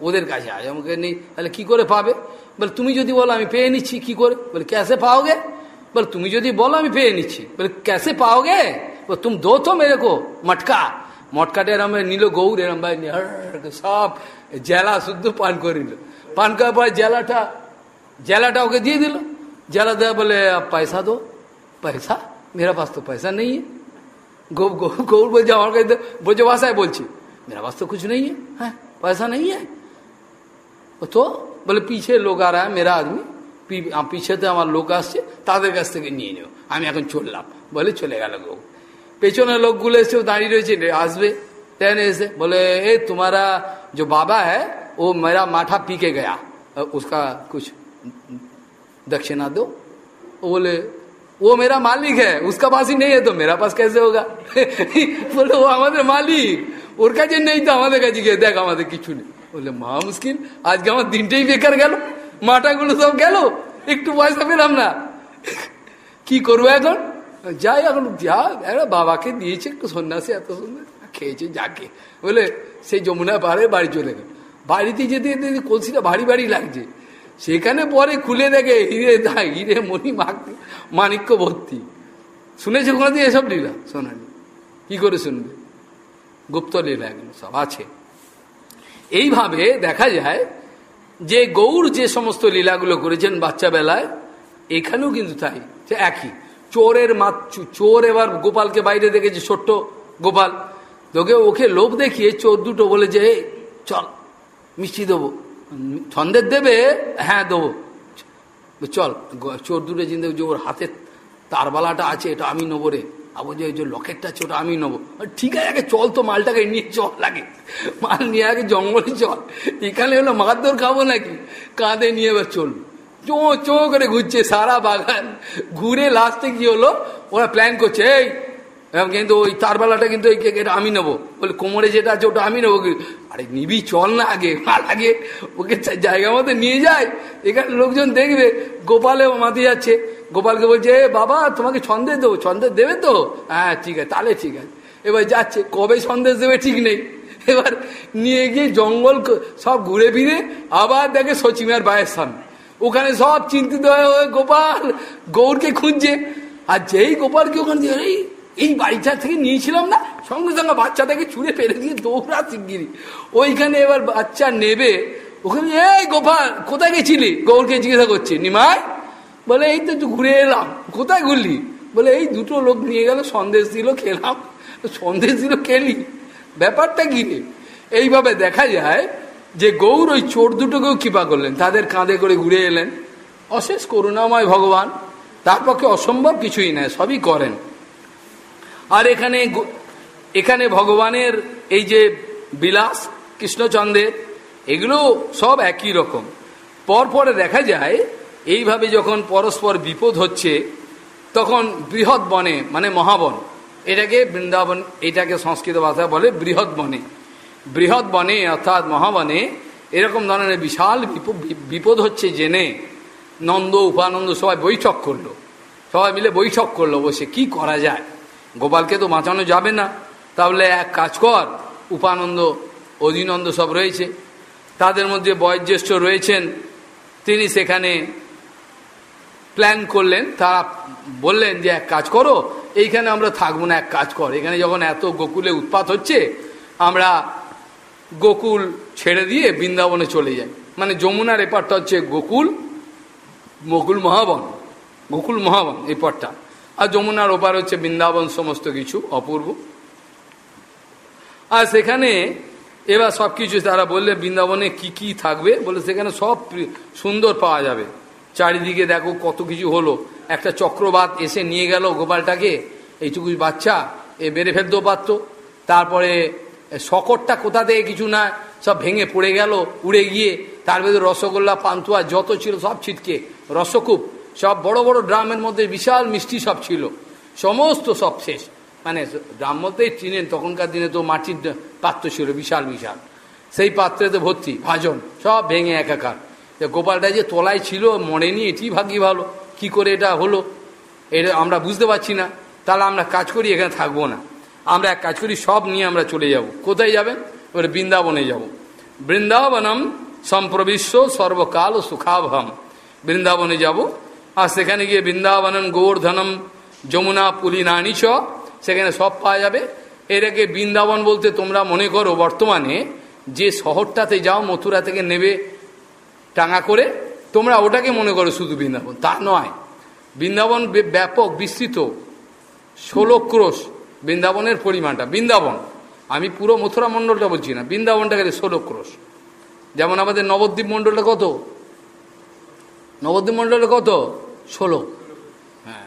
ওদের কাছে আজ আমাকে নেই তাহলে কি করে পাবে বলে তুমি যদি বলো আমি পেয়ে নিচ্ছি কি করে বলে ক্যাসে পাওগে বলে তুমি যদি বলো আমি পেয়ে নিচ্ছি বলে ক্যাসে পাওগে বলে তুমি দো তো মেরে কো মটকা মটকাটা এরম নিল গৌর এরম ভাই সব জেলা শুদ্ধ পান করে নিল পান করার পর জেলাটা জেলাটা ওকে দিয়ে দিল জেলা দেয়া বলে পয়সা দো পয়সা मेरा পাস তো পয়সা নেই গৌ গৌর गौ गौर बोल हमारे ब्रजभाषा है बोलची। मेरा पास तो कुछ नहीं है, है? पैसा नहीं তো বলে পিছে লোক আর মেরা আদমি পিছেতে আমার লোক আসছে তাদের কাছ থেকে নিয়ে নেব আমি এখন চললাম বলে চলে গেল গৌ পেছনে লোকগুলো এসে দাঁড়িয়ে রয়েছে আসবে ট্রেন এসে বলে এ তোমারা যে বাবা হ্যাঁ ও মেরা মাঠা পিকে গয়া उसका দক্ষিণা দো ও বলে वो मेरा मालिक है उसका पास ही नहीं है तो मेरा पास कैसे होगा बोले वो हमारे मालिक ওর কাছে নেই তো আমাদের কাছে গিয়ে দেখ আমাদের কিছু নেই বলে মা মুশকিল আজকে আমার দিনটাই বেকার গেল মাটাগুলো সব গেল একটু পয়সা পেলাম না কি করবো এখন যাই এখন যা একটা বাবাকে দিয়েছে একটু সন্ন্যাসী এত সুন্দর খেয়েছে যাকে বলে সেই যমুনা পাহাড়ে বাড়ি চলে গেল বাড়িতে যেতে যেতে কলসিটা ভারী ভারী লাগছে সেখানে পরে খুলে দেখে হিরে দা হিরে মণি মানিক্য ভর্তি শুনেছে কোনোদিন এসব লীলা? শোনানি কি করে শুনবে? গুপ্ত লীলা এগুলো সব আছে। এইভাবে দেখা যায় যে গৌর যে সমস্ত লীলাগুলো করেছেন বাচ্চা বেলায় এখানেও কিন্তু তাই যে একই। চোরের মা চোর এবার গোপালকে বাইরে দেখেছে ছোট্ট গোপাল। তোকে ওকে লোভ দেখিয়ে চোর দুটো বলে যে "এই, চল মিষ্টি দেবো। ছন্দের দেবে হ্যাঁ দেবো। চল, চোর দুটো চিন্তা যে ওর হাতে তারবালাটা আছে, এটা আমি নেব রে। আবু যে যে লকেটটা আছে, ওটা আমি নেব। ঠিক আছে, আগে চল তো মালটাকে নিয়ে চল লাগে মাল নিয়ে আগে জঙ্গলে চল। এখানে হলো মারধর খাব নাকি? কাঁধে নিয়ে এবার চল চো চো করে ঘুরছে সারা বাগান। ঘুরে লাস্টে কি হলো? ওরা প্ল্যান করছে, এই কিন্তু ওই তারবালাটা কিন্তু আমি নেব। বলে কোমরে যেটা আছে ওটা আমি নেব। আরে নিবি চল না আগে আর আগে ওকে জায়গা মতো নিয়ে যায় এখানে লোকজন দেখবে গোপালে মাতি যাচ্ছে। গোপালকে বলছে "এ বাবা তোমাকে সন্দেশ দেবো সন্দেশ দেবে তো? হ্যাঁ ঠিক আছে তাহলে ঠিক আছে। এবার যাচ্ছে কবে সন্দেশ দেবে ঠিক নেই। এবার নিয়ে গিয়ে জঙ্গল সব ঘুরে ফিরে আবার দেখে সচিমার বায়ের সামনে। ওখানে সব চিন্তিত হয়ে হয়ে গোপাল গৌরকে খুঁজছে। আর যেই গোপালকে ওখানে দিয়ে, এই বাড়িটা থেকে নিয়েছিলাম না, সঙ্গে সঙ্গে বাচ্চাটাকে ছুঁড়ে ফেলে দিয়ে দৌড়া শিগগিরি ওইখানে এবার বাচ্চা নেবে, ওখানে এই গোপাল, কোথায় গেছিলি? গৌরকে জিজ্ঞাসা করছে, নিমাই? বলে, এই তো ঘুরে এলাম, কোথায় ঘুরলি? বলে, এই দুটো লোক নিয়ে গেল, সন্দেশ দিল, খেলাম, সন্দেশ দিল, খেলি। ব্যাপারটা কি এইভাবে দেখা যায় যে গৌর ওই চোর দুটোকেও কৃপা করলেন, তাদের কাঁধে করে ঘুরে এলেন। অশেষ করুণাময় ভগবান, তার পক্ষে অসম্ভব কিছুই নয় সবই করেন। আর এখানে এখানে ভগবানের এই যে বিলাস, কৃষ্ণচন্দ্রের, এগুলো সব একই রকম। পরপরে দেখা যায়, এইভাবে যখন পরস্পর বিপদ হচ্ছে, তখন বৃহৎ বনে মানে মহাবন, এটাকে বৃন্দাবন, এটাকে সংস্কৃত ভাষা বলে বৃহৎ বনে। বৃহৎ বনে, অর্থাৎ মহাবনে, এরকম ধরনের বিশাল বিপ- বিপদ হচ্ছে জেনে নন্দ, উপানন্দ সবাই বৈঠক করল। সবাই মিলে বৈঠক করল বসে, কি করা যায়? গোপালকে তো বাঁচানো যাবে না। তাহলে এক কাজ কর, উপানন্দ, অধীনন্দ সব রয়েছে। তাদের মধ্যে বয়োজ্যেষ্ঠ রয়েছেন, তিনি সেখানে প্ল্যান করলেন, তারা বললেন যে এক কাজ করো, এইখানে আমরা থাকব না, এক কাজ কর। এখানে যখন এত গোকুলে উৎপাত হচ্ছে, আমরা গোকুল ছেড়ে দিয়ে বৃন্দাবনে চলে যাই। মানে যমুনার এপারটা হচ্ছে গোকুল গোকুল মহাবন গোকুল মহাবন এই পথটা। আর যমুনার ওপার হচ্ছে বৃন্দাবন, সমস্ত কিছু অপূর্ব। আর সেখানে এবার সব কিছু তারা বললে, বৃন্দাবনে কি কি থাকবে? বলে সেখানে সব সুন্দর পাওয়া যাবে। চারিদিকে দেখো কত কিছু হলো। একটা চক্রবাত এসে নিয়ে গেল গোপালটাকে এইটুকু বাচ্চা, এ বেড়ে ফেলতেও পারত। তারপরে শকটটা কোথা থেকে কিছু না, সব ভেঙে পড়ে গেল, উড়ে গিয়ে, তার ভেতরে রসগোল্লা, পান্তুয়া, যত ছিল সব ছিটকে। রসকূপ সব বড় বড় ড্রামের মধ্যে বিশাল মিষ্টি সব ছিল। সমস্ত সব শেষ। মানে ড্রাম মধ্যেই চিনেন তখনকার দিনে তো মাটির পাত্র ছিল, বিশাল বিশাল। সেই পাত্রেতে ভর্তি, ভাজন, সব ভেঙে একাকার। গোপালটা যে তলায় ছিল, মরেনি, এটি ভাগ্যি ভালো। কি করে এটা হলো? এটা আমরা বুঝতে পারছি না। তাহলে আমরা কাজ করি, এখানে থাকব না। আমরা এক কাজ করি, সব নিয়ে আমরা চলে যাব। কোথায় যাবেন? এবারে বৃন্দাবনে যাব। বৃন্দাবনম সম্প্রবিশ্ব সর্বকাল সুখাভম বৃন্দাবনে যাব। আর সেখানে গিয়ে বৃন্দাবনম গোর্ধনম যমুনা পুলিনানি চ সেখানে সব পাওয়া যাবে। এটাকে বৃন্দাবন বলতে তোমরা মনে করো বর্তমানে যে শহরটাতে যাও, মথুরা থেকে নেবে টাঙা করে, তোমরা ওটাকে মনে করো শুধু বৃন্দাবন। তা নয়। বৃন্দাবন ব্যাপক বিস্তৃত। ষোলো ক্রোশ বৃন্দাবনের পরিমাণটা। বৃন্দাবন। আমি পুরো মথুরা মণ্ডলটা বলছি না। বৃন্দাবনটা গেলে ষোলো ক্রোশ। যেমন আমাদের নবদ্বীপ মণ্ডলটা কত? নবদ্বীপ মণ্ডলে কত? ষোলো। হ্যাঁ।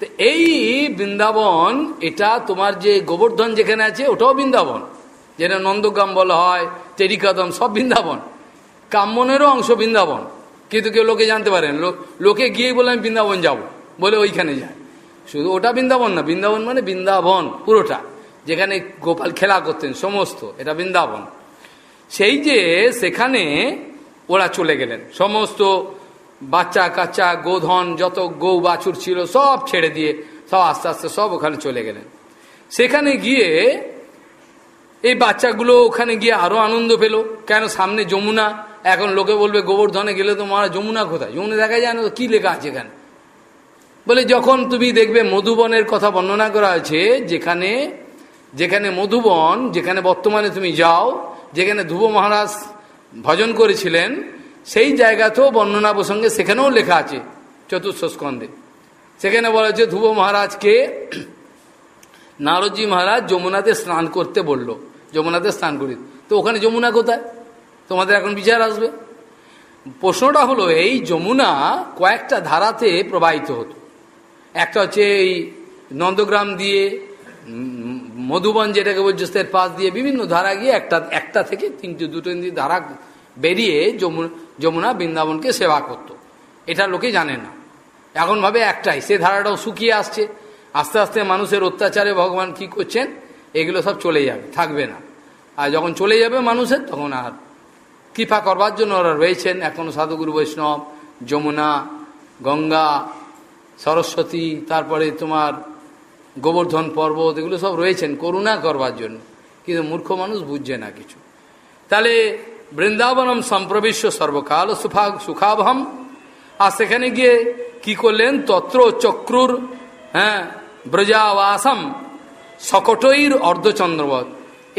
তো এই বৃন্দাবন, এটা তোমার যে গোবর্ধন যেখানে আছে, ওটাও বৃন্দাবন। যেটা নন্দগ্রাম বলা হয় টেরিকাদম সব বৃন্দাবন। কাম্যনেরও অংশ বৃন্দাবন। কিন্তু কেউ লোকে জানতে পারেন লোকে গিয়েই বলে, আমি বৃন্দাবন যাব। বলে ওইখানে যায়। শুধু ওটা বৃন্দাবন না, বৃন্দাবন মানে বৃন্দাবন পুরোটা। যেখানে গোপাল খেলা করতেন, সমস্ত। এটা বৃন্দাবন। সেই যে সেখানে ওরা চলে গেলেন। সমস্ত বাচ্চা, কাচ্চা, গোধন, যত গৌ বাছুর ছিল, সব ছেড়ে দিয়ে সব আস্তে আস্তে সব ওখানে চলে গেলেন। সেখানে গিয়ে এই বাচ্চাগুলো ওখানে গিয়ে আরও আনন্দ পেল। কেন? সামনে যমুনা। এখন লোকে বলবে, গোবর্ধনে গেলে তো মারা যমুনা কোথায়? যমুনা দেখা যায় না কি লেখা আছে এখানে? বলে, যখন তুমি দেখবে মধুবনের কথা বর্ণনা করা আছে যেখানে যেখানে মধুবন, যেখানে বর্তমানে তুমি যাও, যেখানে ধ্রুব মহারাজ ভজন করেছিলেন সেই জায়গাতেও বর্ণনা প্রসঙ্গে সেখানেও লেখা আছে চতুর্থ স্কন্ধে সেখানে বলা হচ্ছে ধ্রুব মহারাজকে নারদজি মহারাজ যমুনাতে স্নান করতে বলল, যমুনাতে স্নান করি তো ওখানে যমুনা কোথায়? তোমাদের এখন বিচার আসবে। প্রশ্নটা হলো, এই যমুনা কয়েকটা ধারাতে প্রবাহিত হতো। একটা হচ্ছে এই নন্দগ্রাম দিয়ে মধুবন যেটাকে বলছে পাশ দিয়ে বিভিন্ন ধারা গিয়ে একটা একটা থেকে তিনটে, দুটো ধারা বেরিয়ে যমুনা বৃন্দাবনকে সেবা করত। এটা লোকে জানে না। এখন ভাবে একটাই, সে ধারাটাও শুকিয়ে আসছে। আস্তে আস্তে মানুষের অত্যাচারে ভগবান কি করছেন? এগুলো সব চলে যাবে, থাকবে না। আর যখন চলে যাবে মানুষের, তখন আর কৃপা করবার জন্য ওরা রয়েছেন। এখনও সাধুগুরু বৈষ্ণব, যমুনা, গঙ্গা, সরস্বতী, তারপরে তোমার গোবর্ধন পর্বত, এগুলো সব রয়েছেন, করুণা করবার জন্য। কিন্তু মূর্খ মানুষ বুঝছে না কিছু। তাহলে বৃন্দাবনম সম্প্রবিশ্ব সর্বকাল সুফা সুখাভম আর সেখানে গিয়ে কি করলেন? তত্র চক্রুর হ্যাঁ ব্রজাবাসম সকটৈর অর্ধচন্দ্রবধ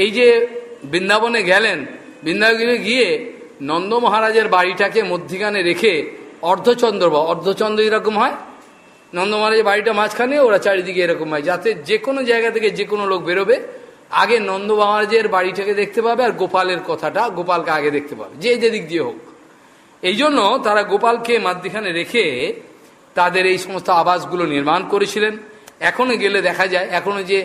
এই যে বৃন্দাবনে গেলেন, বৃন্দাবনে গিয়ে নন্দ মহারাজের বাড়িটাকে মধ্যিখানে রেখে অর্ধচন্দ্র অর্ধচন্দ্র এরকম হয়? নন্দ মহারাজের বাড়িটা মাঝখানে, ওরা চারিদিকে এরকম হয়, যাতে যে কোনো জায়গা থেকে যে কোনো লোক বেরোবে আগে নন্দ মহারাজের বাড়িটাকে দেখতে পাবে আর গোপালের কথাটা গোপালকে আগে দেখতে পাবে, যে যেদিক দিয়ে হোক। এই জন্য তারা গোপালকে মাধ্যখানে রেখে তাদের এই সমস্ত আবাসগুলো নির্মাণ করেছিলেন। এখনও গেলে দেখা যায়, এখনও যে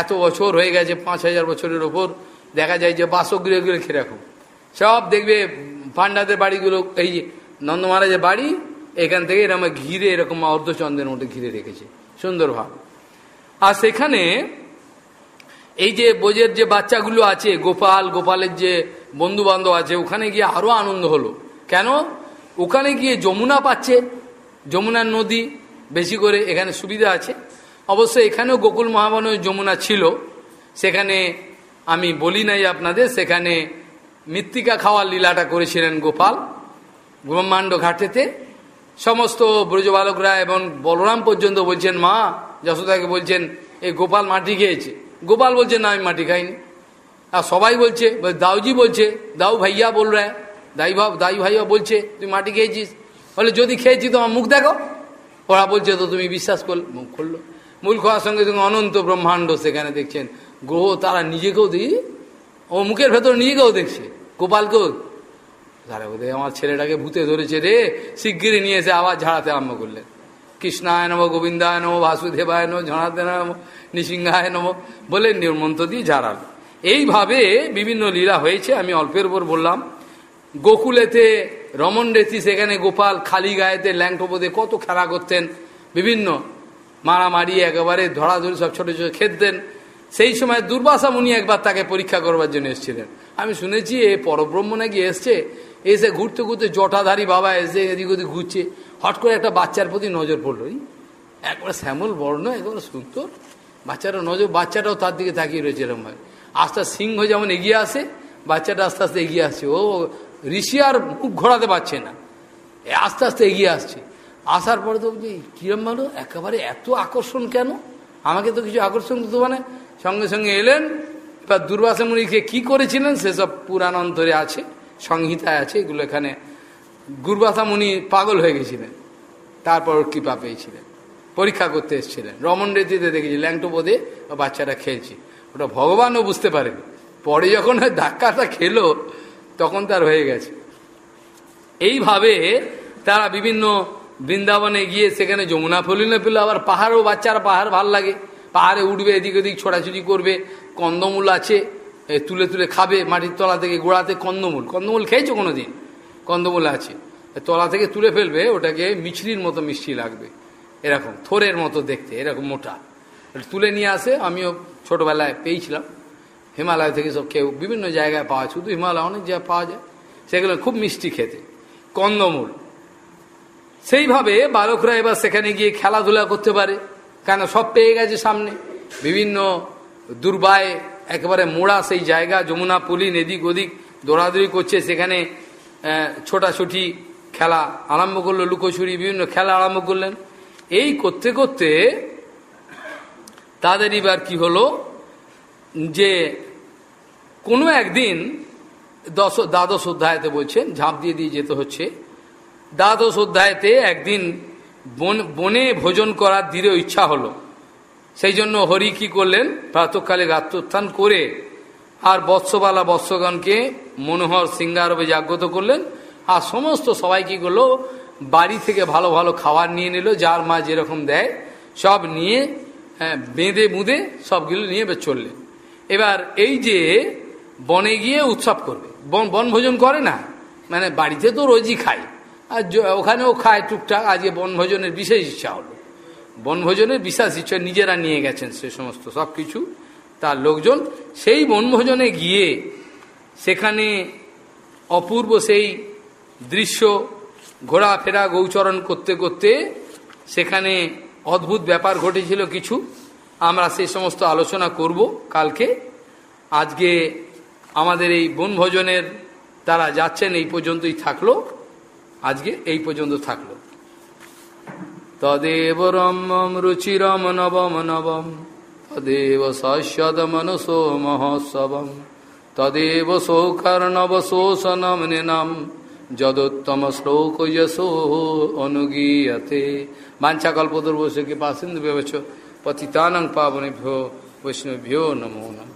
এত বছর হয়ে গেছে, পাঁচ হাজার বছরের ওপর, দেখা যায় যে বাসগৃহগুলো কীরকম সব দেখবে পান্ডাদের বাড়িগুলো, এই যে নন্দ মহারাজের বাড়ি, এখান থেকে এরকম ঘিরে, এরকম অর্ধচন্দ্রের মধ্যে ঘিরে রেখেছে। সুন্দরভাব আর সেখানে এই যে বোঝের যে বাচ্চাগুলো আছে, গোপাল, গোপালের যে বন্ধু বান্ধব আছে, ওখানে গিয়ে আরও আনন্দ হলো। কেন? ওখানে গিয়ে যমুনা পাচ্ছে। যমুনার নদী বেশি করে এখানে সুবিধা আছে। অবশ্য এখানেও গোকুল মহাবন যমুনা ছিল। সেখানে আমি বলি নাই আপনাদের, সেখানে মৃত্তিকা খাওয়ার লীলাটা করেছিলেন গোপাল ব্রহ্মাণ্ড ঘাটেতে। সমস্ত ব্রজবালকরা এবং বলরাম পর্যন্ত বলছেন, মা, যশোদাকে বলছেন এই গোপাল মাটি খেয়েছে। গোপাল বলছে, না, আমি মাটি খাইনি। আর সবাই বলছে দাউজি বলছে দাউ ভাইয়া বল রা। দাই ভাব, দাই ভাইয়া বলছে, তুই মাটি খেয়েছিস? বলে, যদি খেয়েছি তো আমার মুখ দেখো। ওরা বলছে, তো তুমি বিশ্বাস করল মুখ খুললো। মূল খাওয়ার সঙ্গে সঙ্গে অনন্ত ব্রহ্মাণ্ড সেখানে দেখছেন। গ্রহ তারা নিজেকেও দিই ও মুখের ভেতর নিজেকেও দেখছে। গোপালকেও তারা বোধ আমার ছেলেটাকে ভূতে ধরেছে রে। শিগগিরি নিয়ে এসে আবার ঝাড়াতে আরম্ভ করলেন। কৃষ্ণায় নম, গোবিন্দায় নম, বাসুদেবায় নম ঝাড়াতে নম, নৃসিংহায় নম বলে নির্মন্ত দিয়ে ঝাড়াল এইভাবে বিভিন্ন লীলা হয়েছে, আমি অল্পের উপর বললাম। গোকুলেতে রমন রেতি সেখানে গোপাল খালি গায়েতে ল্যাংটোপদে কত খেলা করতেন, বিভিন্ন মারামারি, একেবারে ধরাধরি সব ছোটো ছোটো খেলতেন। সেই সময় দুর্বাসা মুনি একবার তাকে পরীক্ষা করবার জন্য এসেছিলেন। আমি শুনেছি, এ পরব্রহ্ম নাকি এসছে, এসে ঘুরতে ঘুরতে জটাধারী বাবা এসে এদিক ওদিক ঘুরছে। হট করে একটা বাচ্চার প্রতি নজর পড়ল। একবার শ্যামল বর্ণ, একবার সুন্দর। বাচ্চাটা নজর, বাচ্চাটাও তার দিকে তাকিয়ে রয়েছে এরকম আস্তে সিংহ যেমন এগিয়ে আসে, বাচ্চাটা আস্তে আস্তে এগিয়ে আসছে। ও ঋষি আর মুখ ঘোরাতে পারছে না। আস্তে আস্তে এগিয়ে আসছে। আসার পরে তো বলছি কিরম ভালো? একেবারে এত আকর্ষণ কেন? আমাকে তো কিছু আকর্ষণ তো মানে সঙ্গে সঙ্গে এলেন। এবার দুর্বাসা মুনিকে কি করেছিলেন? সেসব পুরাণ অন্তরে আছে, সংহিতায় আছে। এগুলো এখানে গুরবাসা মুনি পাগল হয়ে গেছিলেন। তারপর কৃপা পেয়েছিলেন। পরীক্ষা করতে এসেছিলেন। রমন রেতিতে দেখেছি ল্যাংটো বোধে বাচ্চাটা খেলছে। ওটা ভগবানও বুঝতে পারেনি। পরে যখন ধাক্কাটা খেলো, তখন তার হয়ে গেছে। এইভাবে তারা বিভিন্ন বৃন্দাবনে গিয়ে সেখানে যমুনা ফলিনে পেল আবার পাহাড়ও বাচ্চারা পাহাড় ভালো লাগে। পাহাড়ে উঠবে, এদিক ওদিক ছোটাছুটি করবে, কন্দমূল আছে তুলে তুলে খাবে, মাটির তলা থেকে গোড়াতে কন্দমূল। কন্দমূল খেয়েছো কোনো দিন কন্দমূল আছে। তলা থেকে তুলে ফেলবে, ওটাকে মিছরির মতো মিষ্টি লাগবে। এরকম, থোরের মতো দেখতে, এরকম মোটা। তুলে নিয়ে আসে, আমিও ছোটবেলায় পেয়েছিলাম। হিমালয় থেকে সব কেউ, বিভিন্ন জায়গায় পাওয়া, শুধু হিমালয় অনেক জায়গায় পাওয়া যায়। সেগুলো খুব মিষ্টি খেতে। কন্দমূল। সেইভাবে বালকরা এবার সেখানে গিয়ে খেলাধুলা করতে পারে। কেন, সব পেয়ে গেছে সামনে। বিভিন্ন দুর্বায়, একেবারে মোড়া সেই জায়গা, যমুনা পুলিন এদিক ওদিক দৌড়াদৌড়ি করছে সেখানে। ছোটাছুটি খেলা আরম্ভ করল লুকোচুরি বিভিন্ন খেলা আরম্ভ করলেন। এই করতে করতে তাদের এবার কি হলো যে কোনো একদিন দশ, দ্বাদশ অধ্যায়তে বলছেন, ঝাঁপ দিয়ে দিয়ে যেতে হচ্ছে। দ্বাদশ অধ্যায়তে একদিন বন, বনে ভোজন করার দৃঢ় ইচ্ছা হলো। সেই জন্য হরি কি করলেন, প্রাতকালে গাত্রোত্থান করে আর বৎসবালা বৎসগণকে মনোহর সিঙ্গারবে জাগ্রত করলেন। আর সমস্ত সবাই কি করল বাড়ি থেকে ভালো ভালো খাবার নিয়ে নিল যার মা যেরকম দেয় সব নিয়ে হ্যাঁ, বেঁধে বুঁধে সবগুলো নিয়ে চললেন। এবার এই যে বনে গিয়ে উৎসব করবে বন বনভোজন করে না মানে বাড়িতে তো রোজই খায়। আর ওখানেও খায় টুকটাক আজকে বনভোজনের বিশেষ ইচ্ছা হলো। বনভোজনের বিশেষ ইচ্ছা নিজেরা নিয়ে গেছেন সে সমস্ত সব কিছু তার লোকজন সেই বনভোজনে গিয়ে সেখানে অপূর্ব সেই দৃশ্য ঘোরাফেরা, গৌচরণ করতে করতে সেখানে অদ্ভুত ব্যাপার ঘটেছিল কিছু। আমরা সেই সমস্ত আলোচনা করব কালকে। আজকে আমাদের এই বনভোজনের তারা যাচ্ছেন এই পর্যন্তই থাকল। আজকে এই পর্যন্ত থাকল। তদেব রম্যম রুচিরম নবম নবম। তদেব সস্যদ মনসো মহোৎসবম তদেব সৌকর্ণব শোষণম अनुगीयते। যদোত্তম শ্লোক যশো অনুগীয়তে वैष्णवभ्यो नमो পাসিন্দু